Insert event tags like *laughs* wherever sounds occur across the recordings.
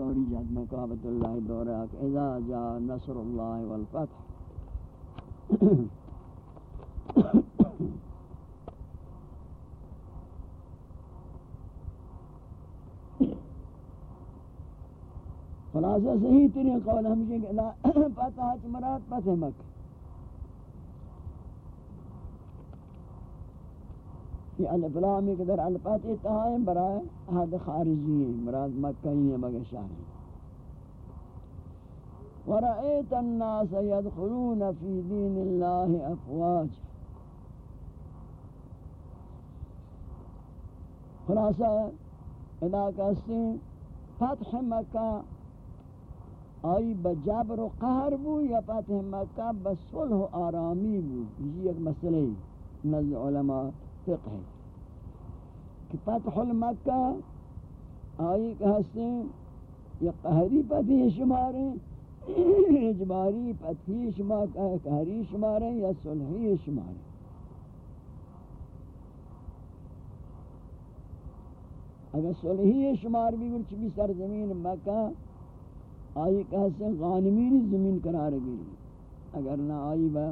دوری جد مقابط اللہ دورہ کہ اذا جا نصر اللہ والفتح. خلاصہ صحیح ترین قول ہمشہ کہ لا پتہ چھ مراد پتہ مکہ. یہ الفلامی کے در الفات اتحائیں برای حد خارجی ہیں، مراد مکہ ہی ہے مگر شاہی ورأيت الناس يدخلون في دين الله أفواج خلاصہ ادا کہتے فتح مکہ، آئی بجبر و قہر بو یا فتح مکہ بصلح و آرامی بو، یہ ایک مسئلہ نزد علماء فقہ ہے کہ فتح المکہ آئی کہتے ہیں یا قہری فتح شماریں اجباری فتحی شمار، قہری شماریں یا صلحی شماریں اگر صلحی شمار بھی گرچ بھی سرزمین مکہ، آئی کہتے ہیں غانمین زمین قرار گیری اگر نہ آئی با،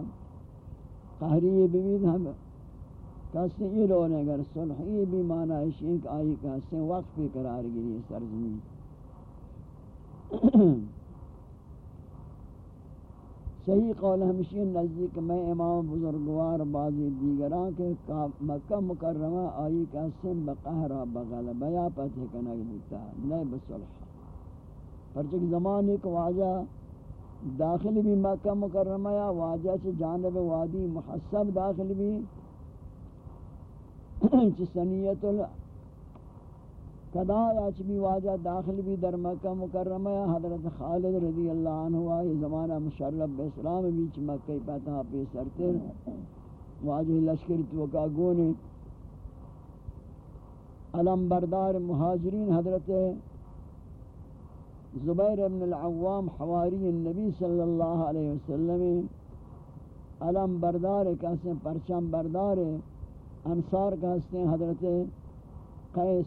قہری بھی ہم کہتے ہیں یہ لون اگر صلحی بھی معنی ہے کہ آئی کہتے ہیں وقت پہ قرار گیری سرزمین *clears throat* صحیح قول ہمشی نزدیک میں امام بزرگوار بعضی دیگران کے مکہ مکرمہ آئی کا سن بقہرہ بغلبہ یا پتہ کنگ بودتا نہیں بصلح پرچک زمانے کو واجہ داخل بھی مکہ مکرمہ یا واجہ سے جانب وادی محسب داخل بھی چی سنیت کدا یا چبی واجہ داخل بھی در مکہ مکرمہ حضرت خالد رضی اللہ عنہ یہ زمانہ مشرف بے اسلام بیچ مکہ پتہ پہ سرتے واجہ لشکر توکا گونے۔ علم بردار مہاجرین حضرت زبیر ابن العوام حواری النبی صلی اللہ علیہ وسلم۔ علم بردار کہتے پرچم بردار انصار کہتے ہیں حضرت قیس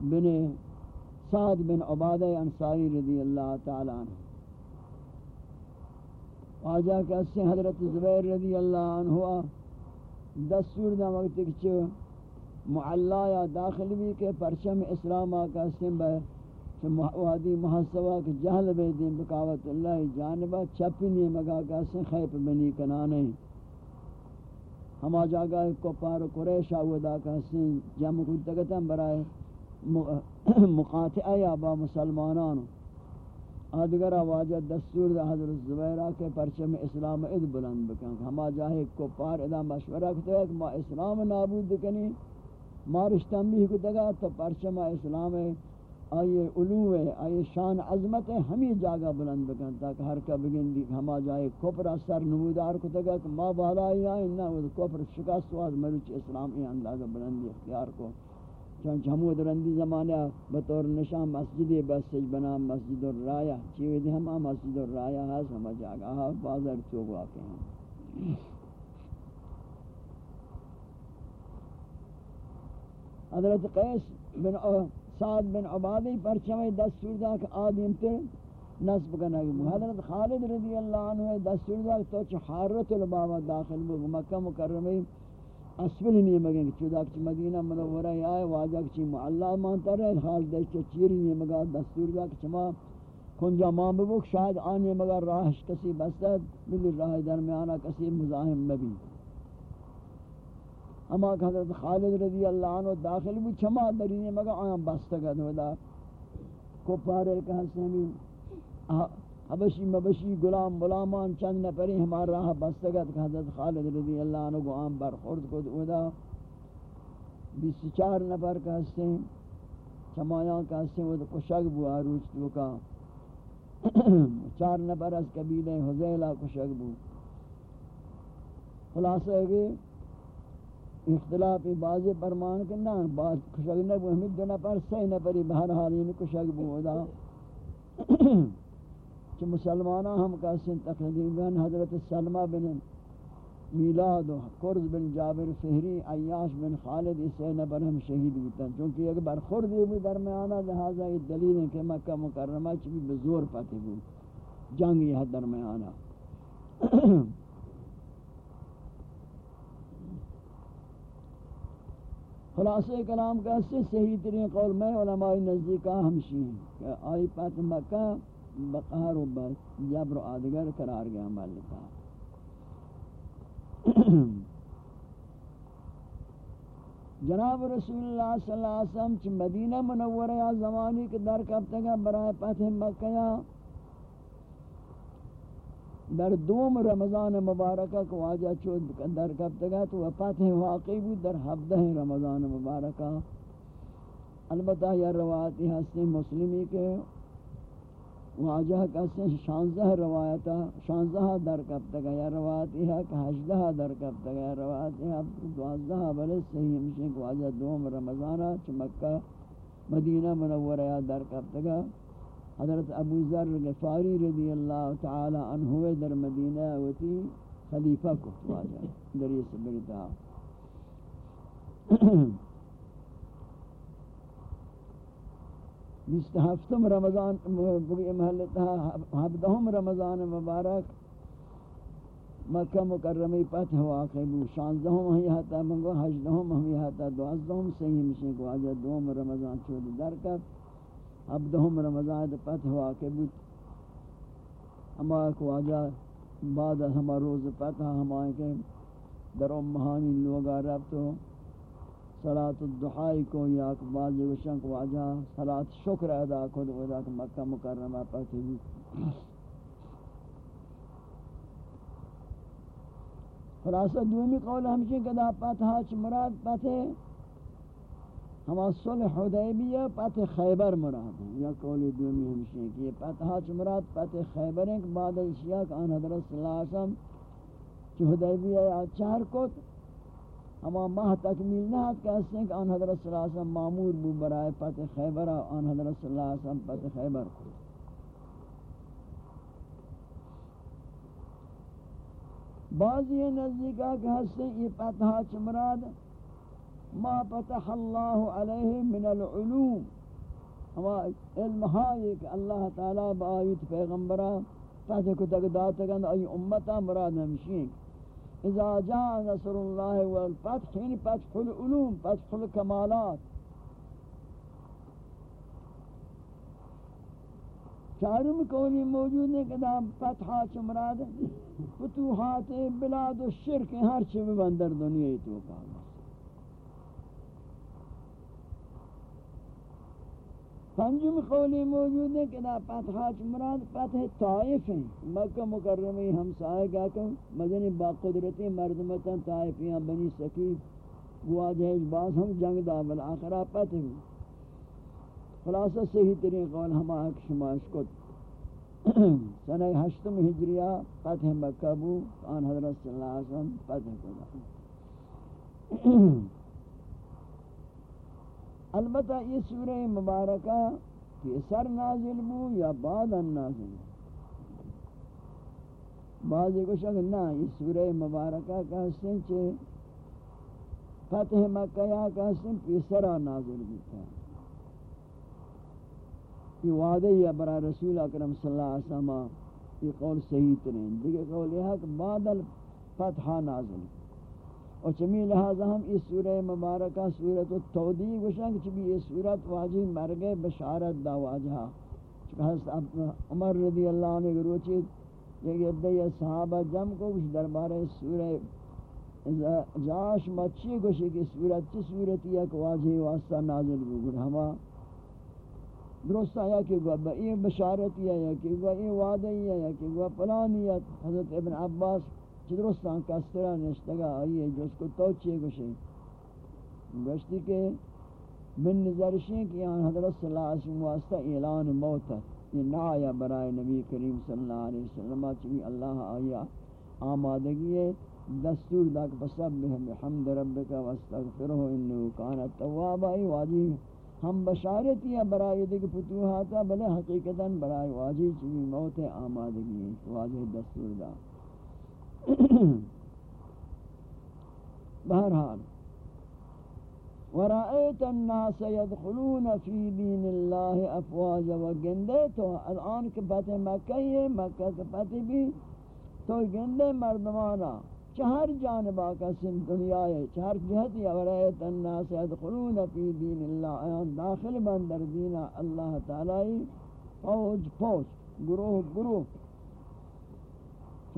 بن سعد بن عبادہ انصاری رضی اللہ تعالی عنہ۔ آجا کہتے ہیں حضرت زبیر رضی اللہ عنہ دستور دا وقت کہ معلا یا داخل بھی کہ پرچم اسلام آکا سن بے وادی محسوہ کہ جہل بے دین بکاوت اللہ جانبہ چپی نہیں مگا کہ سن خیپ بنی کنانے۔ ہما جاگا کو پار قریش آودا کہ سن جمع کچھ تکتا برائے *clears throat* مقاطعہ یا با مسلمانان آدگر واجہ دستور دا حضرت زبیرہ کے پرچم اسلام اد بلند بکن ہما جاہے کو ادا مشورہ کتا ہے کہ ما اسلام نابود کنی، ما رشتنبیہ کتا گا تو پرچم اسلام آئیے علو ہے آئیے شان، عظمت ہے ہمیں جاگہ بلند بکن تاکہ ہر کا بگن دی ہما جائے کفر سر نمودار کتا گا کہ ما بالا ہی آئے نا وہ کفر شکست واز مروچ اسلام ای اندازہ بلندی اختیار کو۔ چونچہ ہمو درندی زمانہ بطور نشان مسجد بس بنا مسجد الرایہ چیوے دی ہما مسجد الرایہ ہے سمجھ آگا ہاں بازر چوک واقع ہیں۔ حضرت قیس بن سعد بن عبادی پرچمہ دستور دا کہ آدم تر نصب کرنا گئی حضرت خالد رضی اللہ عنہ دستور دا تو چھ حارت البابا داخل بو، مکہ مکرمی اسفل نہیں مگیں کہ چودا کہ مدینہ منورہ آئے واجہ کہ معلا مانتا رہے۔ حال دے چیر نہیں مگا۔ دستور دا کہ چما کنجا ماں ببوک شاید آنے مگا راہش کسی بستد ملی راہ درمیانہ کسی مزاہم مبی اما حضرت خالد رضی اللہ عنہ داخل بھی چما درینے مگا آیا بستگد ہودا کو پارے کہ حسنی حبشی مبشی غلام غلامان چند نفری ہمارا راہ بستگت کہ حضرت خالد رضی اللہ عنہ کو عام برخورد کو دودا بیس چار نفر کا ہستے ہیں، چمایاں کا ہستے ہیں، وہ کشک بو آروچ تو کا۔ چار نفر از قبیلہ حضیلہ کشک بو۔ خلاصہ ہے کہ اختلافی بعضی پرمان کے نا بعض کشک نہ نبو ہمیں دو نفر سی نفری بہرحال ان کشک بو دا۔ کہ مسلمانہ ہم کا سن تقریباً حضرت سلمہ بن میلاد و قرض بن جابر فہری، عیاش بن خالد اسے نبر ہم شہید ہوتا ہے چونکہ ایک بار خورد بھی درمیانہ لہذا یہ دلیل ہے کہ مکہ مکرمہ چلی بزور پاتے بھی جنگ یہ درمیانہ خلاصہ کلام کا سے صحیح ترین قول میں علماء نزدیکہ ہمشی ہیں کہ آئی پات مکہ، بقہر و جبر و آدگر قرار گیا مالکہ جناب رسول اللہ صلی اللہ علیہ وسلم چھ مدینہ منورہ یا زمانی کے در کب تک برائے پتہ مکہ در دوم رمضان مبارکہ کو واجہ چود در کب تک تو پتہ واقعی بود، در ہفتہ رمضان مبارکہ. البتہ یہ روایتی ہستی مسلمی کے واجہ کسی شانزہ روایتا شانزہ در کب تک یا روایتی ہے کہ ہجدہ در کب تک یا روایتی ہے دوازدہ بلے صحیح ہمشہ واجہ دوم رمضانہ چمکہ مدینہ منورہ در کب تک حضرت ابو ذر غفاری رضی اللہ تعالی عنہ در مدینہ وتی خلیفہ کو واجہ در یہ سبرتا بیست ہفتم رمضان بگی محلتا ہفتہم رمضان مبارک مکہ مکرمی پتھ واقع بو شانزہم ہی ہتا منگو حجدہم ہی ہتا دوازدہم مشین کو آجا دوم رمضان چود درکت ہفتہم رمضان پتھ واقع بو ہما کو آجا بعد ہما روز پتھ ہما کے در امہانی لوگا رب تو صلاة الدحائی کو یا بعض وشن کو واجہ صلاة شکر ادا کو ادا کہ مکہ مکرمہ پاتی بھی خلاصہ دومی قول ہمشہ کدا پتہ چ مراد پتہ ہما صلح حدیبیہ پتہ خیبر مراد ہے۔ یا قول دومی ہمشہ کہ یہ پتہ چ مراد پتہ خیبر ہے کہ بعد اشیاء کہ آن حضرت صلی اللہ علیہ وسلم چ حدیبیہ یا چار کوت اما ماہ تکمیل نہ ہاتھ کہتے ہیں کہ آن حضرت صلی اللہ علیہ وسلم معمور بو برائے پت خیبر آن حضرت صلی اللہ علیہ وسلم پت خیبر کو۔ بعضی نزدیکہ کہ ہستے یہ پتہ چمراد ما پتح اللہ علیہ من العلوم. اما علم ہائی کہ اللہ تعالی بآیت پیغمبرہ پتہ کو تک داتا گند ای امتا مراد ہمشین. اذا جاء نصر الله والفتح یعنی فتح العلوم، فتح الکمالات. چارم قولی موجود ہے کہ فتحہ چمراد فتوحات بلاد و شرک، ہر چیز بندر دنیا ہی تو کہا پنجم قولی موجود ہے کہ فتحات مراد فتح طائف ہیں۔ مکہ مکرمی ہمسائے گا کہ مدنی با قدرتی مردمتا طائفیاں بنی سکیف واجہ باز ہم جنگ دا بالآخرہ فتح ہیں۔ خلاصہ صحیح ترین قول ہم آکھ شماش کت سنہ ہشتم ہجریہ، فتح مکہ بو، آن حضرت صلی اللہ علیہ وسلم فتح کتا البتہ یہ سورہ مبارکہ کہ سر نازل بو یا بعد نازل بعض کو شک نہ، یہ سورہ مبارکہ کا حسن چھے فتح مکہ یا کا حسن پیسرا نازل بیتا یہ وعدہ یا برا رسول اکرم صلی اللہ علیہ وسلم یہ قول صحیح ترین۔ دیکھے قول یہ ہے کہ بعد الفتحہ نازل۔ اور چمی لہذا ہم اس سورہ مبارکہ سورۃ التودی گوشن کہ بھی یہ سورت واجی مرگ بشارت دا واجہ۔ حضرت عمر رضی اللہ عنہ گروچی یہ ادعی صحابہ جم کو کچھ دربار سورہ جاش مچی گوشی کہ سورت چی سورتی ہے کہ واجی واسطہ نازل بگر ہما درست آیا کہ وہ بئی بشارتی ہے یا کہ وہ یہ وعدی ہے یا کہ وہ پلانیت حضرت ابن عباس چدرستان کسترا نشتگا آئیے، جو اس کو توچے گوشے۔ گوشتی کہ من نظرشیں کہ یہاں حضرت صلی اللہ علیہ وسلم واسطہ اعلان موت ہے۔ یہ نہ آیا برائے نبی کریم صلی اللہ علیہ وسلم چوی اللہ آیا آمادگی ہے۔ دستور داک بسب بحمد ربک واستغفرہ انہو کانا توابا ای واجی ہم بشارتی ہے برائے دیکھ فتوحاتا بلے حقیقتا برائے واجی چوی موت آمادگی ہے۔ واجی دستور داک بہرحال ورأيت الناس يدخلون في دين الله افواجا وگندے تو الان کے فتح مکہ ہے، مکہ کے فتح بھی، تو گندے مردمانا چہر جانبا کا سن دنیا ہے چہر جہت یا ورأيت الناس يدخلون في دين الله ایان داخل بندر دین اللہ تعالی، فوج فوج گروہ گروہ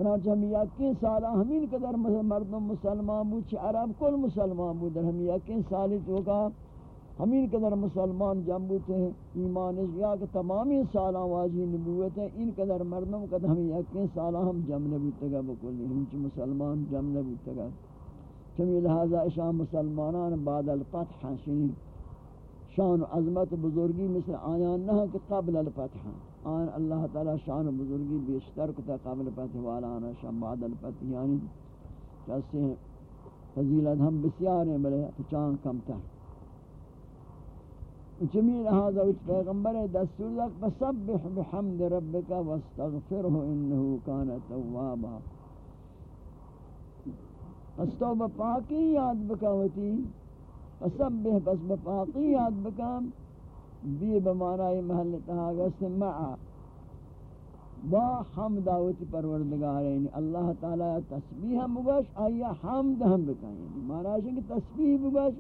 چنانچہ ہم یقین سالہ ہمین قدر مردم مسلمان بود چھ عرب کل مسلمان بود، در ہم یقین سالی تو ہمین قدر مسلمان جنبو تھے ایمان یا کہ تمامی سالہ واجی نبوت ہے ان قدر مردم قدر ہم یقین سالہ ہم جم نبوت گا بکلی ہم مسلمان جم نبوت گا چمی لہذا اشان مسلمانان بعد الفتح شنی شان و عظمت بزرگی مثل آیان نہ کہ قبل الفتح۔ آن اللہ تعالی شان بزرگی بیشتر کتا قبل فتح والا آنا شان بعد الفتح یعنی کیسے ہیں فضیلت ہم بسیار ہیں، بلے پچان کم تر۔ جمیل هذا وچ پیغمبر دستور لک فسبح بحمد ربک واستغفره انه كان توابا۔ پس استوب پاکی یاد بکاوتی، فسبح بس بفاقی یاد بکم بی بمانای محل تہا سمع با حمد آوتی پروردگار یعنی اللہ تعالی تسبیح ہم بگوش آیا حمد ہم بکائیں۔ یعنی مانا ہے کہ تسبیح بگوش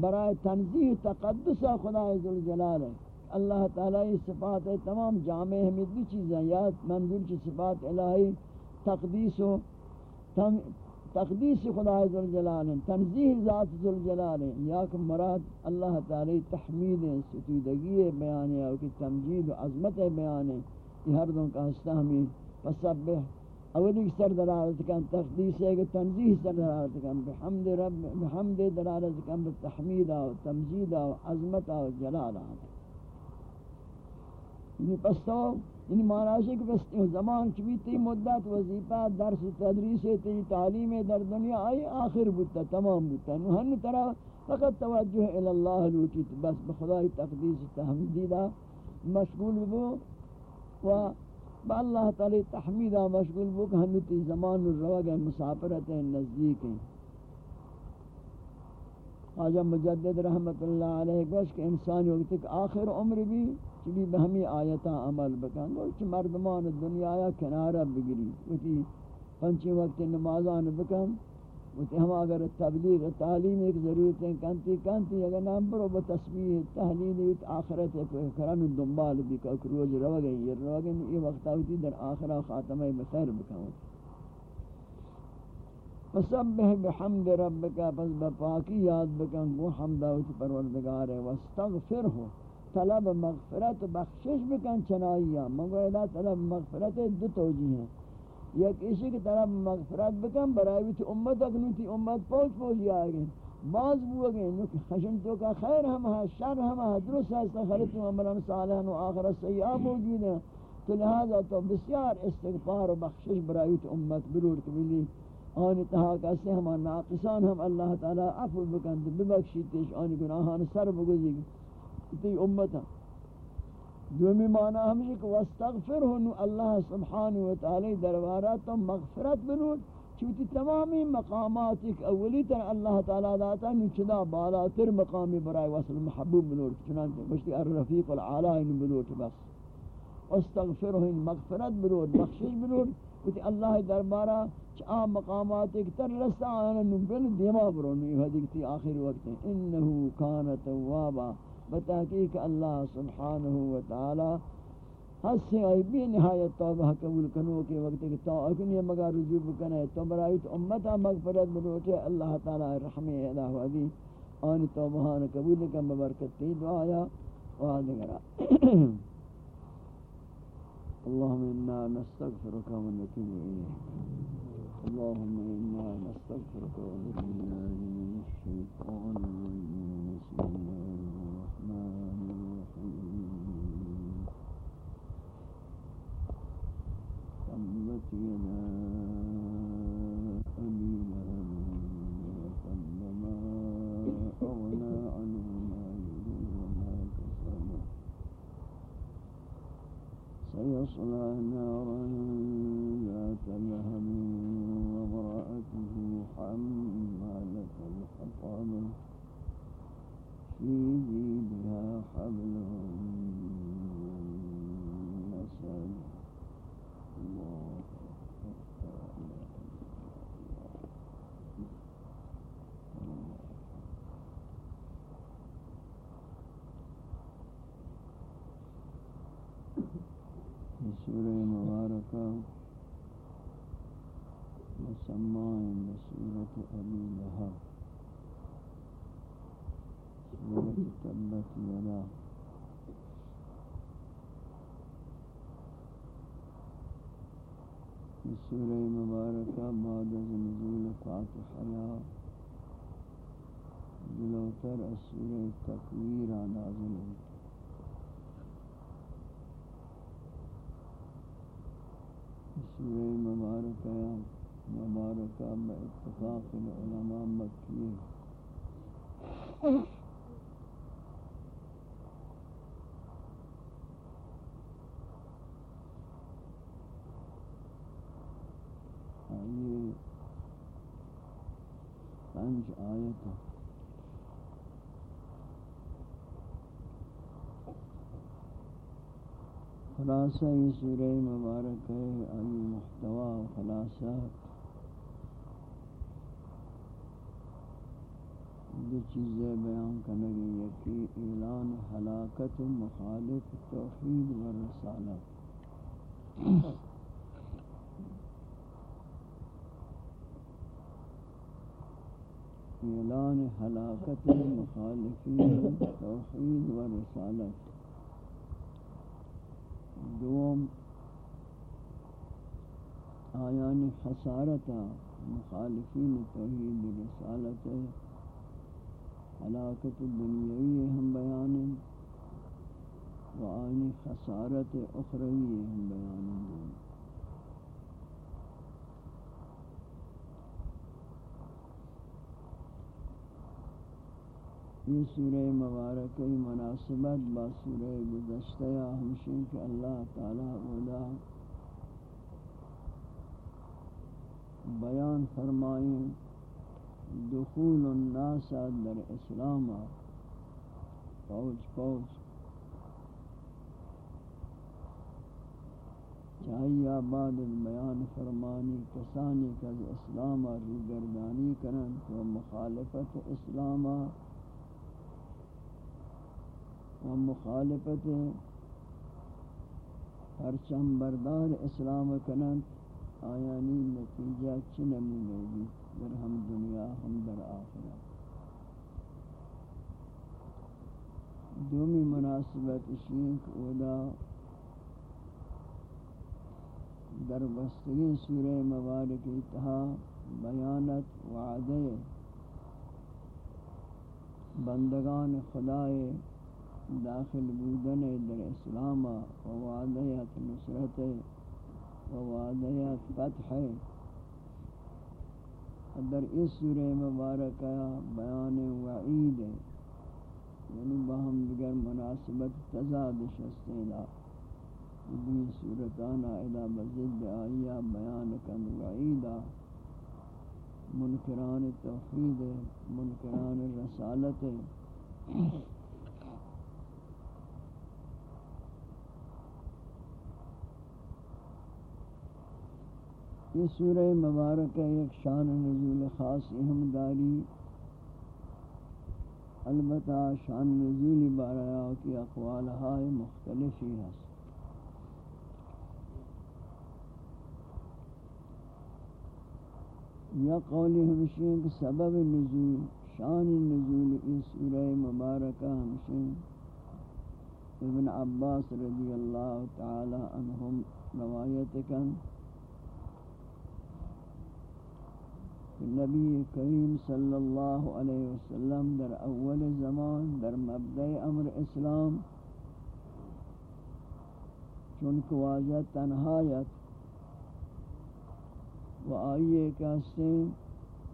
برای تنزیح تقدس خدا عزالجلال ہے۔ اللہ تعالی صفات تمام جامع ہمیں دو چیزیں یا منظور کی صفات الہی، تقدیس و تقدیس خدا ذوالجلال تنزیح ذات ذوالجلال یا کہ مراد اللہ تعالی تحمید ستودگی بیان ہے کہ تمجید و عظمت بیان ہے، یہ ہر دوں کا ہستہ ہمیں فسبح اولی سر دلالت کن، تقدیس ہے کہ تنزیح سر دلالت کن، بحمد رب، بحمد دلالت کن، بتحمید و تمجید و عظمت و جلال یعنی پس تو یعنی معنی ہے کہ بس زمان چوی تی مدت وظیفہ، درس تدریس، تی تعلیم در دنیا آئی، آخر بودتا تمام بودتا نوہن طرح فقط توجہ الاللہ لوٹی بس بخدای تقدیس تحمیدہ مشغول بو و با اللہ تعالی تحمیدہ مشغول بو کہ ہنو زمان الروگ مسافرت نزدیک ہیں۔ آجا مجدد رحمت اللہ علیہ، گوش کہ انسانی وقت ایک آخر عمر بھی چلی بہمی آیتا عمل بکن. گوش مردمان دنیا یا کنارہ بگری وتی پنچی وقت نمازان بکن. وتی ہم اگر تبلیغ تعلیم ایک ضرورت ہے کنتی کنتی، اگر نام برو بتسبیح تحلیل ایت آخرت کرن دنبال بکا روز رو گئی یہ رو گئی یہ وقت آوتی در آخرہ خاتمہ بخیر بکن. فسبح بحمد ربک، پس بپاکی یاد بکن. گو حمد اوت پروردگار ہے واستغفره طلب مغفرت بخشش بکن چنائیا ہاں۔ مگر طلب مغفرت دو توجیہ ہیں۔ یک اسی کی طلب مغفرت بکن برای تی امت اکنو تی امت پوچ پوچ آئے گئے باز بو گئے نو کہ خشن تو کا خیر ہم ہے، شر ہم ہے، درست ہے استغفرت و عملان صالحا و آخرت سیئہ موجود ہے تو لہذا تو بسیار استغفار و بخشش برای تی امت برور کبیلی آن تہا کسی ہما ناقصان ہم اللہ تعالی عفو بکند ببخشی تیش آنی گناہان سر بگزی۔ گئے تی امتا دومی معنی ہمشی کہ واستغفر ہنو اللہ سبحانہ وتعالی دربارات تو مغفرت بنود چوتی تمامی مقامات ایک اولی تر اللہ تعالی داتا نچدا بالاتر مقامی برای وصل محبوب بنود، چنانچہ مشتی الرفیق العالی بنود بس۔ واستغفر ہن، مغفرت بنود، بخشش بنود کہ اللہ دربارہ چا مقامات ایک تر رسا آنا نبل دیما برونی حدیقتی آخر وقت انہو کان توابا۔ بتحقیق اللہ سبحانہ وتعالی حس سے آئی بھی نہایت توبہ قبول کنو کے وقت کہ تو اکنی مگا رجوع بکنے، تو برایت امتا مغفرت بلوٹے اللہ تعالی رحمی ادا حدی آنی توبہان قبول کن، ببرکت تی دعایا وآدھگرہ اللهم إنا نستغفرك ونتوب إليك اللهم إنا نستغفرك ونتوب من الشيطان الرجيم أمتنا أمينا ثم ما أغنى عنه وما سيصلى نارا تبت یدا سورہ مبارکہ بعد از نزول فاتحہ. جلوتر سورہ تکویر نازل ہوئی. سورہ مبارکہ مبارکہ باتفاق العلماء مکی یہ پنج آیت ہے خلاصہ یہ سورہ مبارک ہے آئی محتوى خلاصہ۔ دو چیزیں بیان کرنے یکی اعلان حلاکت مخالف، توحید و رسالت۔ اعلان حلاکت مخالفین توحید و رسالت۔ دوم، آیان خسارتا مخالفین توحید رسالت۔ حلاکت دنیاوی ہم بیان۔ و آیان خسارت اخروی ہم بیان۔ یہ سورہ مبارک مناسبت با سورہ گزشتہ ہمشن کہ اللہ تعالی اولا بیان فرمائیں، دخول الناس در اسلام پوچ پوچ چاہیے بعد بیان فرمانی، کسانی کا اسلام روگردانی کرن، تو مخالفت اسلام و مخالفت پرچم بردار اسلام کنند، آیانی نتیجہ چنمونے بھی در ہم دنیا، ہم در آخرت. دومی مناسبت شیخ اولا در بستگی سورہ مبارک اتحا بیانت وعدے بندگان خدای داخل بودن در اسلام و وعدیت نصرت و وعدیت فتح. در اس سورہ مبارکہ بیان وعید یعنی باہم دیگر مناسبت تضاد شستینا دی صورتانا ادا بزد آئیا بیان کن وعیدا منکران توحید، منکران رسالت. یہ سورہ مبارک ایک شان نزول خاص اہم داری۔ البتہ شان نزول باریا کی اقوال ہائے مختلف ہی ہے یا قولی ہمشین کے سبب نزول، شان نزول اس سورہ مبارکہ ہمشین ابن عباس رضی اللہ تعالی عنہم روایت کن۔ نبی کریم صلی اللہ علیہ وسلم در اول زمان در مبدع امر اسلام، چونکہ واجہ تنہایت و آئیے کہتے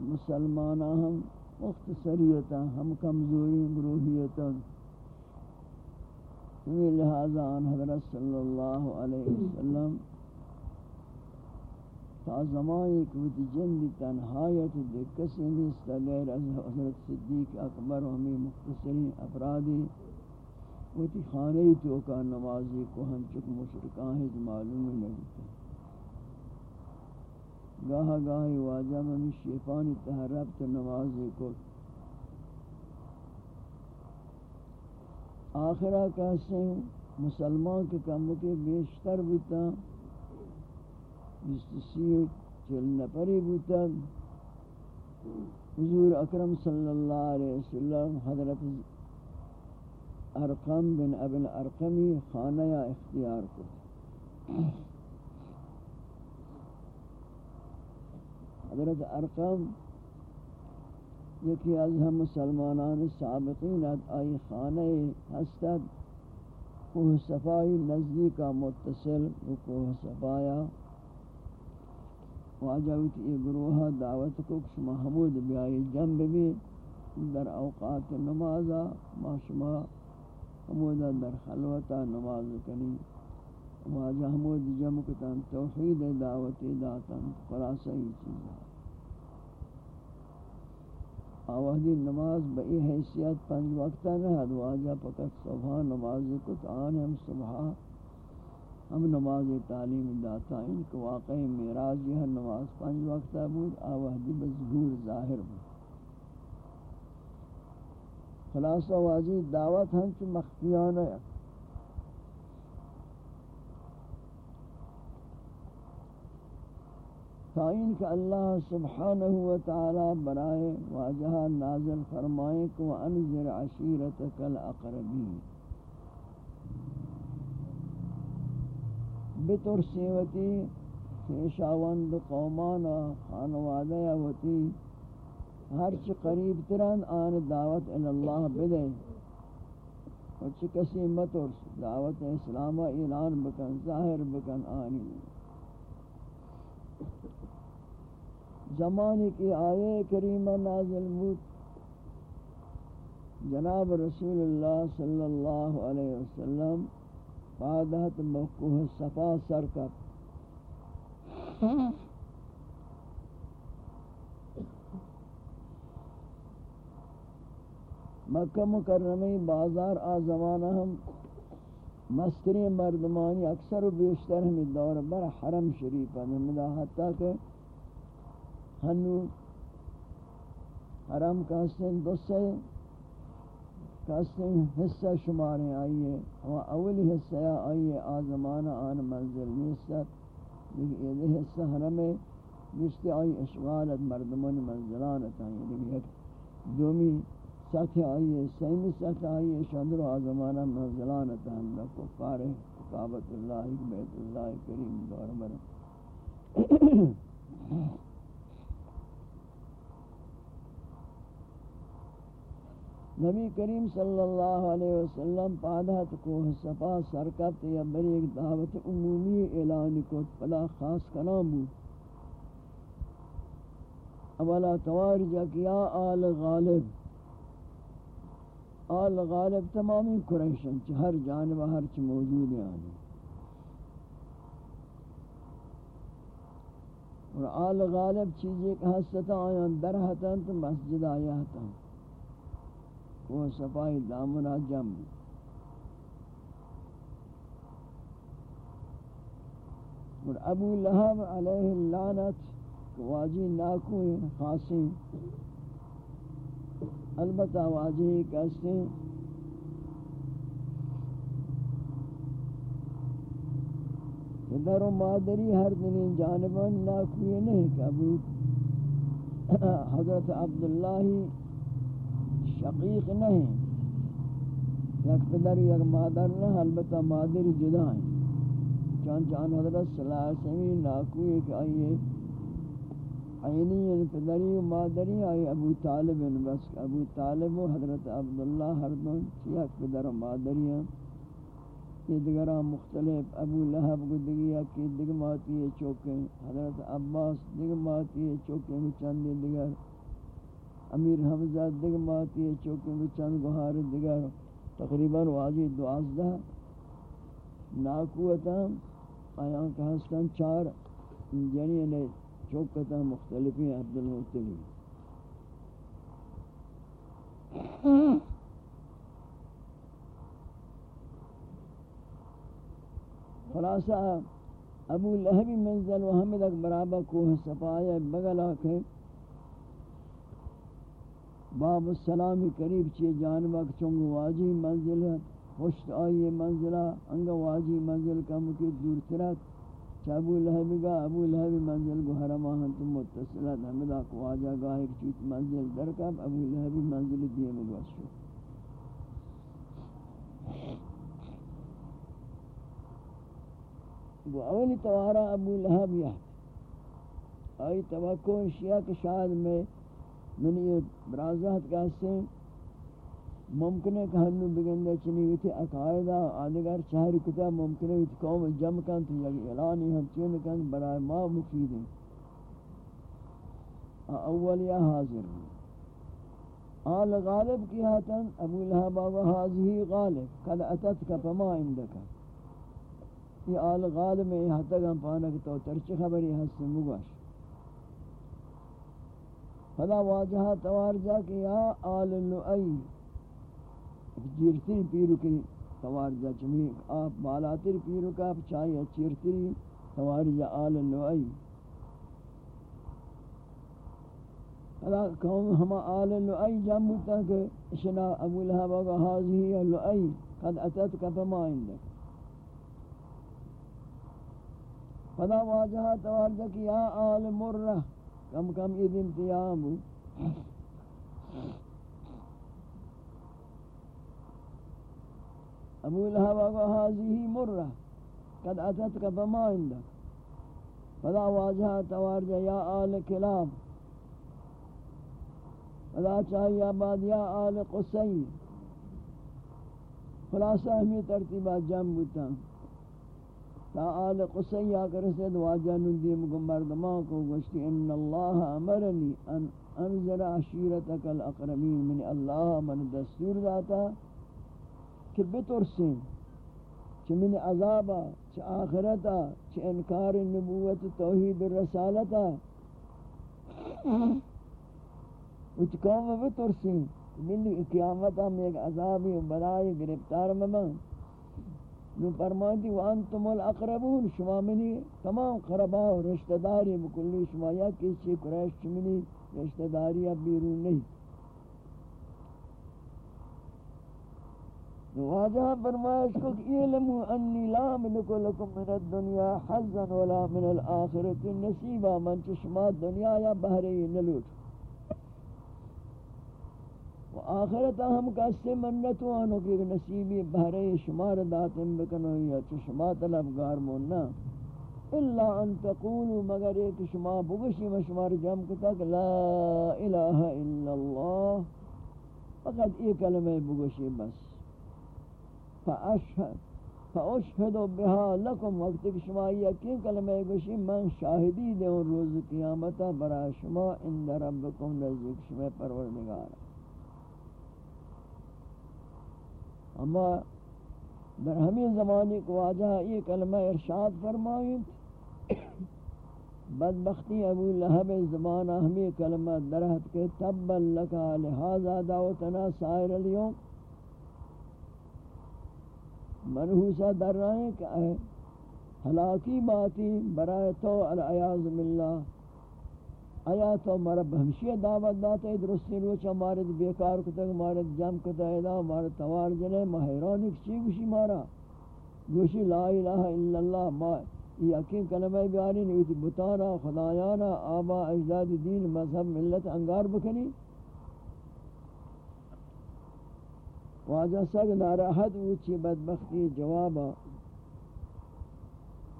مسلمانہ ہم، مختصریتا، ہم کمزوری، گروہیتا۔ لہذا حضرت صلی اللہ علیہ وسلم تا زمانی کہ وہ جن تنہایت دے کسی نیست غیر از حضرت صدیق اکبر و ہمیں مختصری افرادی. وہ تی خانہ تو کا نمازی کو ہم چک مشرکان ہے معلوم نہیں گاہ گاہ واجہ میں شیفانی تحرب تو نمازی کو آخرہ کہتے ہیں مسلمان کے کم کے بیشتر بوتا بیست سی چل نفری بوتا حضور اکرم صلی اللہ علیہ وسلم، حضرت ارقم بن ابن ارقمی خانہ اختیار کو حضرت ارقم یکی از ہم مسلمانان سابقین آئی خانہ ہستد کوہ صفائی نزدیک متصل کوہ صفایا واجہوت یہ گروہ دعوت کو شما حمود بیائی جنب بھی در اوقات نمازا ما شما حمود در خلوتا نماز کنی. واجہ حمود جمع کتن توحید دعوت داتن خلاصہ ہی چیزا آوہدی نماز بئی حیثیت پنج وقتہ نہ ہے، واجہ پکت صبح نماز کت آن ہم صبح ہم نماز تعلیم داتا ان کو واقعی میراج یہ نماز پنج وقت بود آوہدی بظہور ظاہر بود خلاصہ واجی دعوت ہم چو مخفیانہ ہے۔ تائین کہ اللہ سبحانہ وتعالی برائے واجہ نازل فرمائے کو انذر عشیرتک الاقربین بطور سیوتی خیشاوند قومانا خانوادہ یوتی ہرچ قریب تران آن دعوت اللہ بدے وچ کسی مطور دعوت اسلام اعلان بکن ظاہر بکن، آنی. زمانی کی آیے کریمہ نازل بود، جناب رسول اللہ صلی اللہ علیہ وسلم فادت موقوح صفا سر کر۔ مکہ مکرمی بازار آ زمانہ ہم مستری مردمانی اکثر و بیشتر ہمیں دور بر حرم شریف ہے حتیٰ کہ ہنو حرم کا سن دو سے کہتے حصہ شماریں آئیے وہ اولی حصہ آئیے آزمانہ آن منزل نیست، لیکن یہ حصہ حرمے جس آئی اشغالت مردمان منزلانت آئیے، لیکن ایک دومی سطح آئیے، سیمی سطح آئیے شندر و آزمانہ منزلانت ہم لکو پارے قابط اللہ، بیت اللہ، کریم دور مرم نبی کریم صلی اللہ علیہ وسلم پادت کو صفا سرکت یا بری ایک دعوت عمومی اعلان کو پلا خاص کلام بود. اولا توارجا کیا آل غالب. آل غالب تمامی قریشن چھ ہر جانب ہر چھ موجود ہیں اور آل غالب چیزیں کہ ہستتا آیاں، در ہتاں تو مسجد آیا ہتاں وہ صفائی دامنا جم اور ابو لہب علیہ اللعنت واجی ناکوی خاصی البتہ واجی کہتے در و مادری ہر دنی جانبان ناکوی نہیں کہ ابو حضرت عبداللہ شقیق نہیں۔ یک پدر، یک مادر نہ، البتہ مادر جدا ہیں۔ چان چان حضرت صلی اللہ علیہ وسلم ناکوئی کہ آئیے عینی پدری و مادری آئی ابو طالب بس ابو طالب و حضرت عبداللہ ہر دون یک پدر و مادری ہیں۔ یہ دیگرہ مختلف، ابو لہب کو دیگیا کہ دگماتی ہے چوکیں حضرت عباس دگماتی ہے چوکیں چند دیگر امیر حمزہ دیگر ماتی ہے چوکیں چند گوھار دیگر تقریباً واضح دوازدہ ناکوتا آیاں کا ہستان چار یعنی جنی نے چوکتا مختلفی عبدالمطلی خلاصہ، ابو لہبی منزل و حمد اکبرابہ کوہ صفایہ بگلا کہ باب السلام قریب چی جانبہ چونگ واجی منزل ہے، خوشت آئی منزلہ، انگا واجی منزل کا مکی دور ترات چا ابو لہب گا، ابو لہب منزل گو حرمہ ہنتم متصلت حمدہ کو واجہ گاہ ایک چیت منزل درکب ابو لہب منزل دیم گوش شو۔ وہ اولی توارا ابو لہب یا۔ آئی توقع شیعہ کہ شاید میں من یہ برازات کہتے ہیں ممکن ہے کہ ہنو بگندے چنی ہوئی تھی اقائدہ آدھگر چہر کتا ممکن ہے کہ قوم جمع کن تو یعنی یک اعلانی ہم چین کن برای ما مفید ہیں۔ اول یا حاضر ہیں۔ آل غالب کی حتن ابو لہب آگا حاضی غالب، قد اتت کا پما اندکا یہ آل غالب میں یہاں تک پانا کہ تو ترچ خبری حس مگوش۔ فلا واجهة توارجا يا آل اللعی چیرتی پیرو کی توارجا آب بالاتر پیرو آب چاہیے چیرتی توارجا آل اللعی فلا كون هما آل اللعی جمعتا کہ اشنا ابو لہب آگا حاضی قد اتتک فما عندك فلا واجهة توارجا يا آل مره کم کم یہ اید انتیام ابو لہب آگا حاضی مرہ، قد اتت کا بما اندک۔ فلا واجہ توارجہ یا آل کلاب فلا چاہیے بعد یا آل قسی خلاصہ ہمیں ترتیبہ جم بتا تا آل قسی آکر سید واجہ ندیم گمبردمان کو گوشتی، ان اللہ امرنی ان انظر عشیرتک الاقرمین من اللہ من دستور داتا کہ بترسیں چھ من عذابا چھ آخرتا چھ انکار نبوت، توحید الرسالتا اچھ قوم بترسیں من قیامتا میں ایک عذابی و بلائی گرفتار ممن۔ نو فرمانتی وانتم الاقربون، شما منی تمام قربا و رشتہ داری بکلی، شما یا کسی قریش چمنی رشتہ داری اب بیرون نہیں واجہ فرمائش کو کہ علمو انی لا ملکو لکم من الدنیا حزن ولا من الاخرت نصیبا، من چشما دنیا یا بحری نلوٹ و آخرتا ہم کسی منتو آنو کہ نصیبی بحری شمار داتن بکنو یا چشما طلبگار موننا الا ان تقولوا مگر ایک شما بگشی مشمار جم کتا کہ لا الہ الا اللہ۔ فقط ایک کلمہ بگشی بس۔ فاشهد فاشهد بها لكم وقت کہ شما یقین کلمہ گوشی من شاہدی دے روز قیامت برا شما ان ربکم نزدیک شما پروردگار اما در ہمیں زمانے کو واجہ یہ کلمہ ارشاد فرمائیں۔ بدبختی ابو لہب زمانہ ہمیں کلمہ درہت کے تبا لکا لہذا دعوتنا سائر اليوم۔ منحوسہ در رہے کہ اے حلاکی باتی برای تو العیاض باللہ۔ آیا تو مرب ہمشی دعوت داتا ہے درستی روچا مارد بیکار کتا مارد جم کتا ہے مارد توار جنے مہیرانی کچی گوشی مارا؟ گوشی لا الہ الا اللہ، ما یقین کلمہ بیاری نہیں نیتی بتانا، خدایانا، آبا، اجداد دین، مذہب، ملت، انگار بکنی؟ واجہ سگ ناراحت، اوچی بدبختی، جوابا.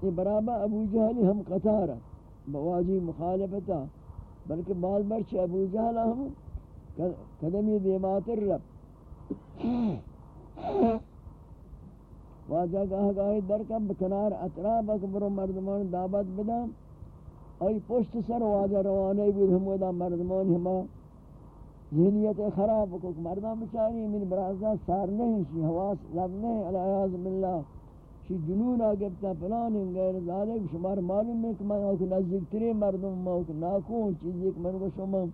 یہ برابر ابو جہل ہم قطارا بواجی مخالفتا. بلکہ بعض برچ ابو جہل ہم قدمی دیمات الرب۔ واجہ گاہ گاہی در کب کنار اطراب اکبر مردمان دعوت بدا ای پشت سر واجہ روانے بود ہم ودا مردمان ہما۔ ذہنیت خراب کو مردان بچاری من برازہ سار نہیں، شی حواس لب نہیں علیہ باللہ۔ شی جنون آگبتا پلان غیر ذالک شمار معلوم ہے کہ میں اوک نزدیک تری مردم میں اوک ناکون چیزی کہ من کو شما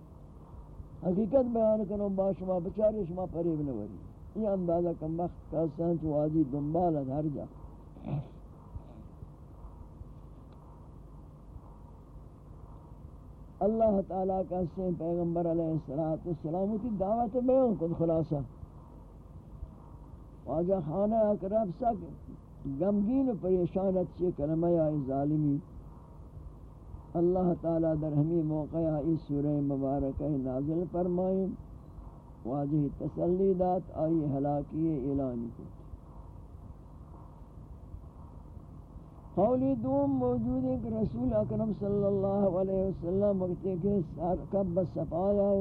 حقیقت بیان کروں با شما بچاری، شما پریب نوری یہ اندازہ کم وقت کا سنچ واضی دنبال ہر جا. اللہ تعالیٰ کا سے پیغمبر علیہ السلام کی دعوت بیان کن، خلاصہ. واجہ خانہ اقرب سک غمگین و پریشانت چی کلمہ آئی ظالمی. اللہ تعالی در ہمی موقع آئی سورہ مبارکہ نازل فرمائیں. واجہ تسلی دات آئی ہلاکی اعلان کو قولی دوم موجود ہے کہ رسول اکرم صلی اللہ علیہ وسلم وقتی کے کب صفایا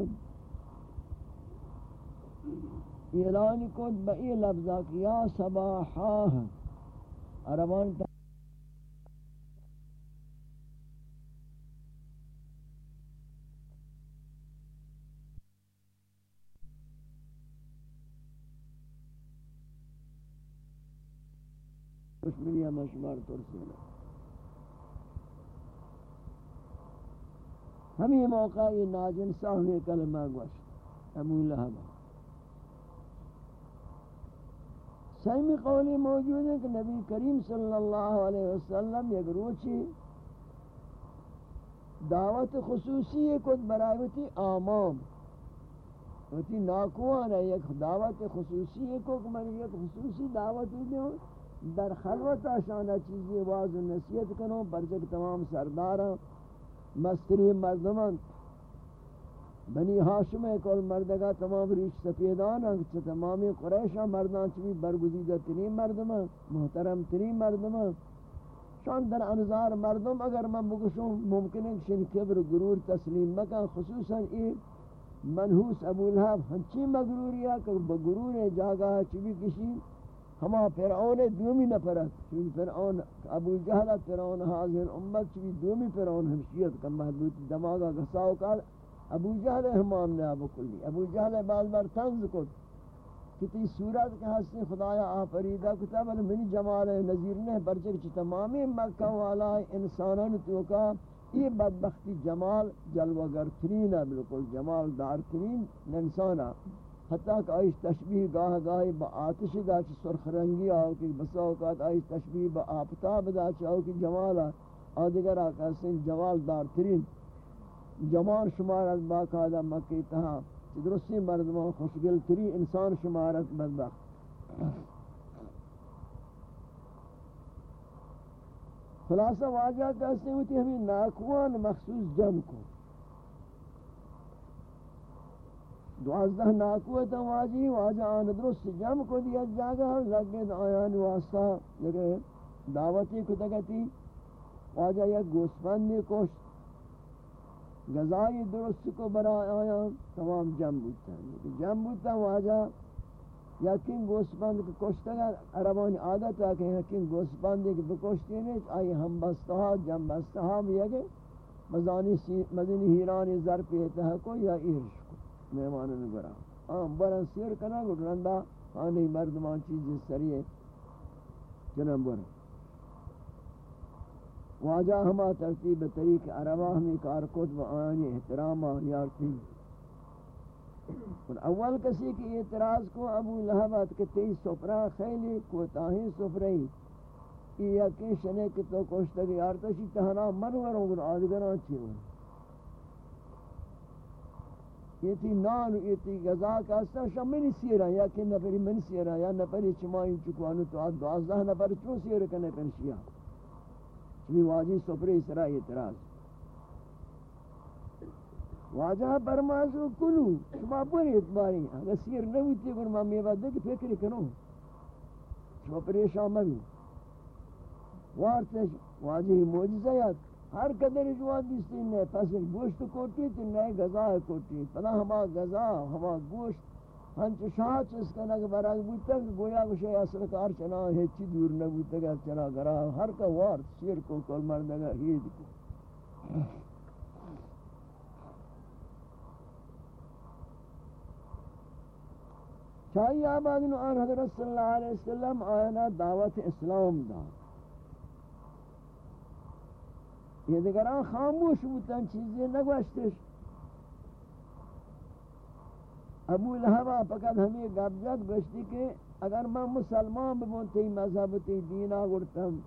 اعلان کو بئی لفظہ کیا صباحاہ. عربان تا کشمیری ہم اشمار ترسینا ہمیں موقع یہ ناجن ساہنے کلمہ گوشت۔ ابو لہبہ سیمی قولی موجود ہے کہ نبی کریم صلی اللہ علیہ وسلم یک روچی دعوت خصوصی کد برایوتی آمام، وتی ناکوان ہے یک دعوت خصوصی کو کہ من یک خصوصی دعوت دیوں در خلوت آشانہ چیزی، واضح نصیحت کنو برچک تمام سرداران، مستری مردمان بنی ہاشم ایک کل مردگا تمام ریش سفیدان ہیں تمامی قریشہ مردان چوی برگزیدہ ترین مردم محترم ترین مردم شان در انظار مردم، اگر من بگشوں ممکن ہے کہ کبر گرور تسلیم مکن، خصوصا ای منحوس ابو لہب ہنچی مغروریا کہ بگرور جاگا چوی کسی ہما فرعون دومی نفرت چوی فرعون ابو جہل فرعون حاضر امت چوی دومی فرعون ہمشیت کم محدود دماغا گساو کال ابو جہل ہمان نے ابو کلی. ابو جہل بار بار تنز کو کتی صورت کے حسن خدایا آفریدہ کتا بل منی جمال نظیر نے برچک چی تمامی مکہ والا انسانان تو کا یہ بدبختی جمال جلوگر ترین ہے بلکل جمال دار ترین انسانا حتیٰ کہ آئیش تشبیح گاہ گاہی با آتش دا چی سرخ رنگی آو کہ بسا اوقات آئیش تشبیح با آفتاب دا چی آو کہ جمالا آدگر آکا حسن جمال دار ترین. جمال شمار از باقاعدہ مکی تہا درستی مردمان خوشگل تری انسان شمار از بدبخت. خلاصہ واجہ کہتے ہوتی ہمیں ناکوان مخصوص جم کو. دوازدہ ناکوتا واجی، واجہ آن درست جم کو دیا جاگا لگت آیان واسطہ، لگے دعوتی کتگتی، واجہ یک گوسفندی کوشت غذائی درست کو برا آیا، تمام جم بودتا ہے یعنی جم بودتا واجہ یقین گوسپند کو کشتا گا عربانی عادت ہے کہ یقین گوسپند کو بکشتی نہیں آئی ہم بستہا جم بستہا بھی ہے مزانی مدنی ہیرانی زر پیتا ہے کو یا ایرش کو. مہمانوں نے برا ہاں برن سیر کنا گو رندہ آنی مردمان چیزی سریع جنم برن. واجہ ہما ترتیب طریق عربہ ہمیں کارکت و آنی احترام یارتی اور اول کسی کی اعتراض کو ابو لہبت کہ تی سفرہ خیلی کوتاہی سفرہی یہ یقین شنے کہ تو کوشتگی یارتشی تہنا منوروں گر آدگران چیون یہ تھی نان یہ تھی غذا کا استا شمنی سیرا یا کہ نفری من سیرا یا نفری چمائیں چکوانو تو آد دوازدہ نفر چون سیر کنے پنشیاں یہ واجی سفر اسرا اعتراض۔ واجہ برمازو کلو، شما پوری اتباری اگر سیر نویتی کن ما میوہ دے کہ فکر کنو شما پریشان مبی وارتش واجی موجزیت ہر قدر جوان دیستی نے پس گوشت کوٹی تی نئے غذا کوٹی۔ پناہ ہما غذا ہما گوشت۔ ہنچ شاہ چس کا نگ براگ بودتا گویا گوشے اصل کار چنا ہے چی دور نہ بودتا گا چنا گرا ہر کا وار شیر کو کل مردگا ہید کو چاہیے آباد انہوں آن حضرت صلی اللہ علیہ وسلم آینا دعوت اسلام دا یہ دیگران خاموش بودتا چیزیں نگوشتش ابو لہبا فقط ہمیں گبجت گوشتی کہ اگر میں مسلمان بمونتی مذہب تی دینا گرتم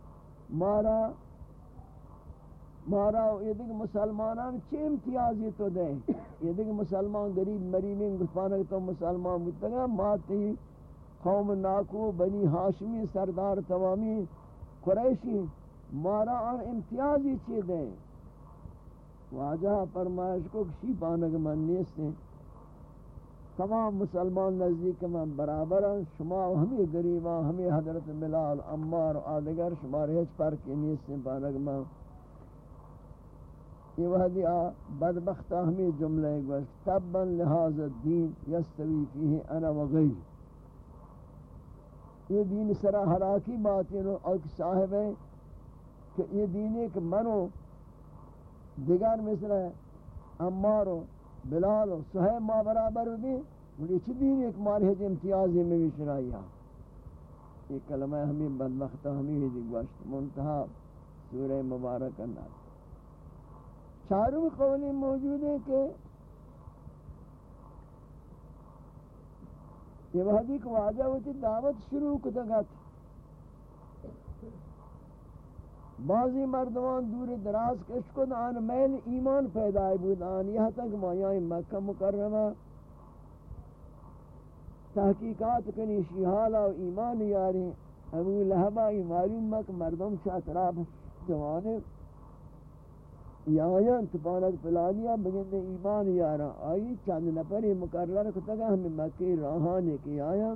مارا مارا، یہ دیکھ مسلمانان چی امتیازی تو دیں؟ یہ دیکھ مسلمان غریب مریمین گفانا کہ تو مسلمان بودتا ماتی قوم ناکو بنی ہاشمی، سردار توامی، قریشی۔ مارا، آن امتیازی چی دیں؟ واجہ فرمائش کو کسی پانک من نیستے تمام مسلمان نزدیک من برابر ہیں شما ہمیں گریباں ہمیں حضرت ملال عمار و آدگر، شما رہچ پر کی نیستے پانک من. یہ وحدی آ بدبختہ ہمیں جملے گوشت. تبا لحاظ الدین یستوی فیہ انا وغیر یہ دین سرا حراکی بات یہ اور صاحب ہے کہ یہ دین ایک منو دیگر مثل ہے، عمار بلال و سہیب ما برابر بھی مجھے چھ دین ایک مارے جو امتیازی میں بھی شرائیہ یہ کلمہ ہمیں بدبختہ ہمیں ہی گوشت منتہا سورہ مبارک اللہ۔ چاروں قولی موجود ہے کہ یہ وحدی کو واجہ ہوتی، دعوت شروع کتا کتگت بعضی مردمان دور دراز کش کن، آن میل ایمان پیدا بود، آن یہاں تک مایاں مکہ مکرمہ تحقیقات کنی، شیحالا و ایمان یاری. ابو لہبہ معلوم مک مردم شاہ جوانے یا تپانک پلانیا بگن ایمان یارا. آئی چند نفری مقرر کتگا ہمیں مکی راہانے کی آیا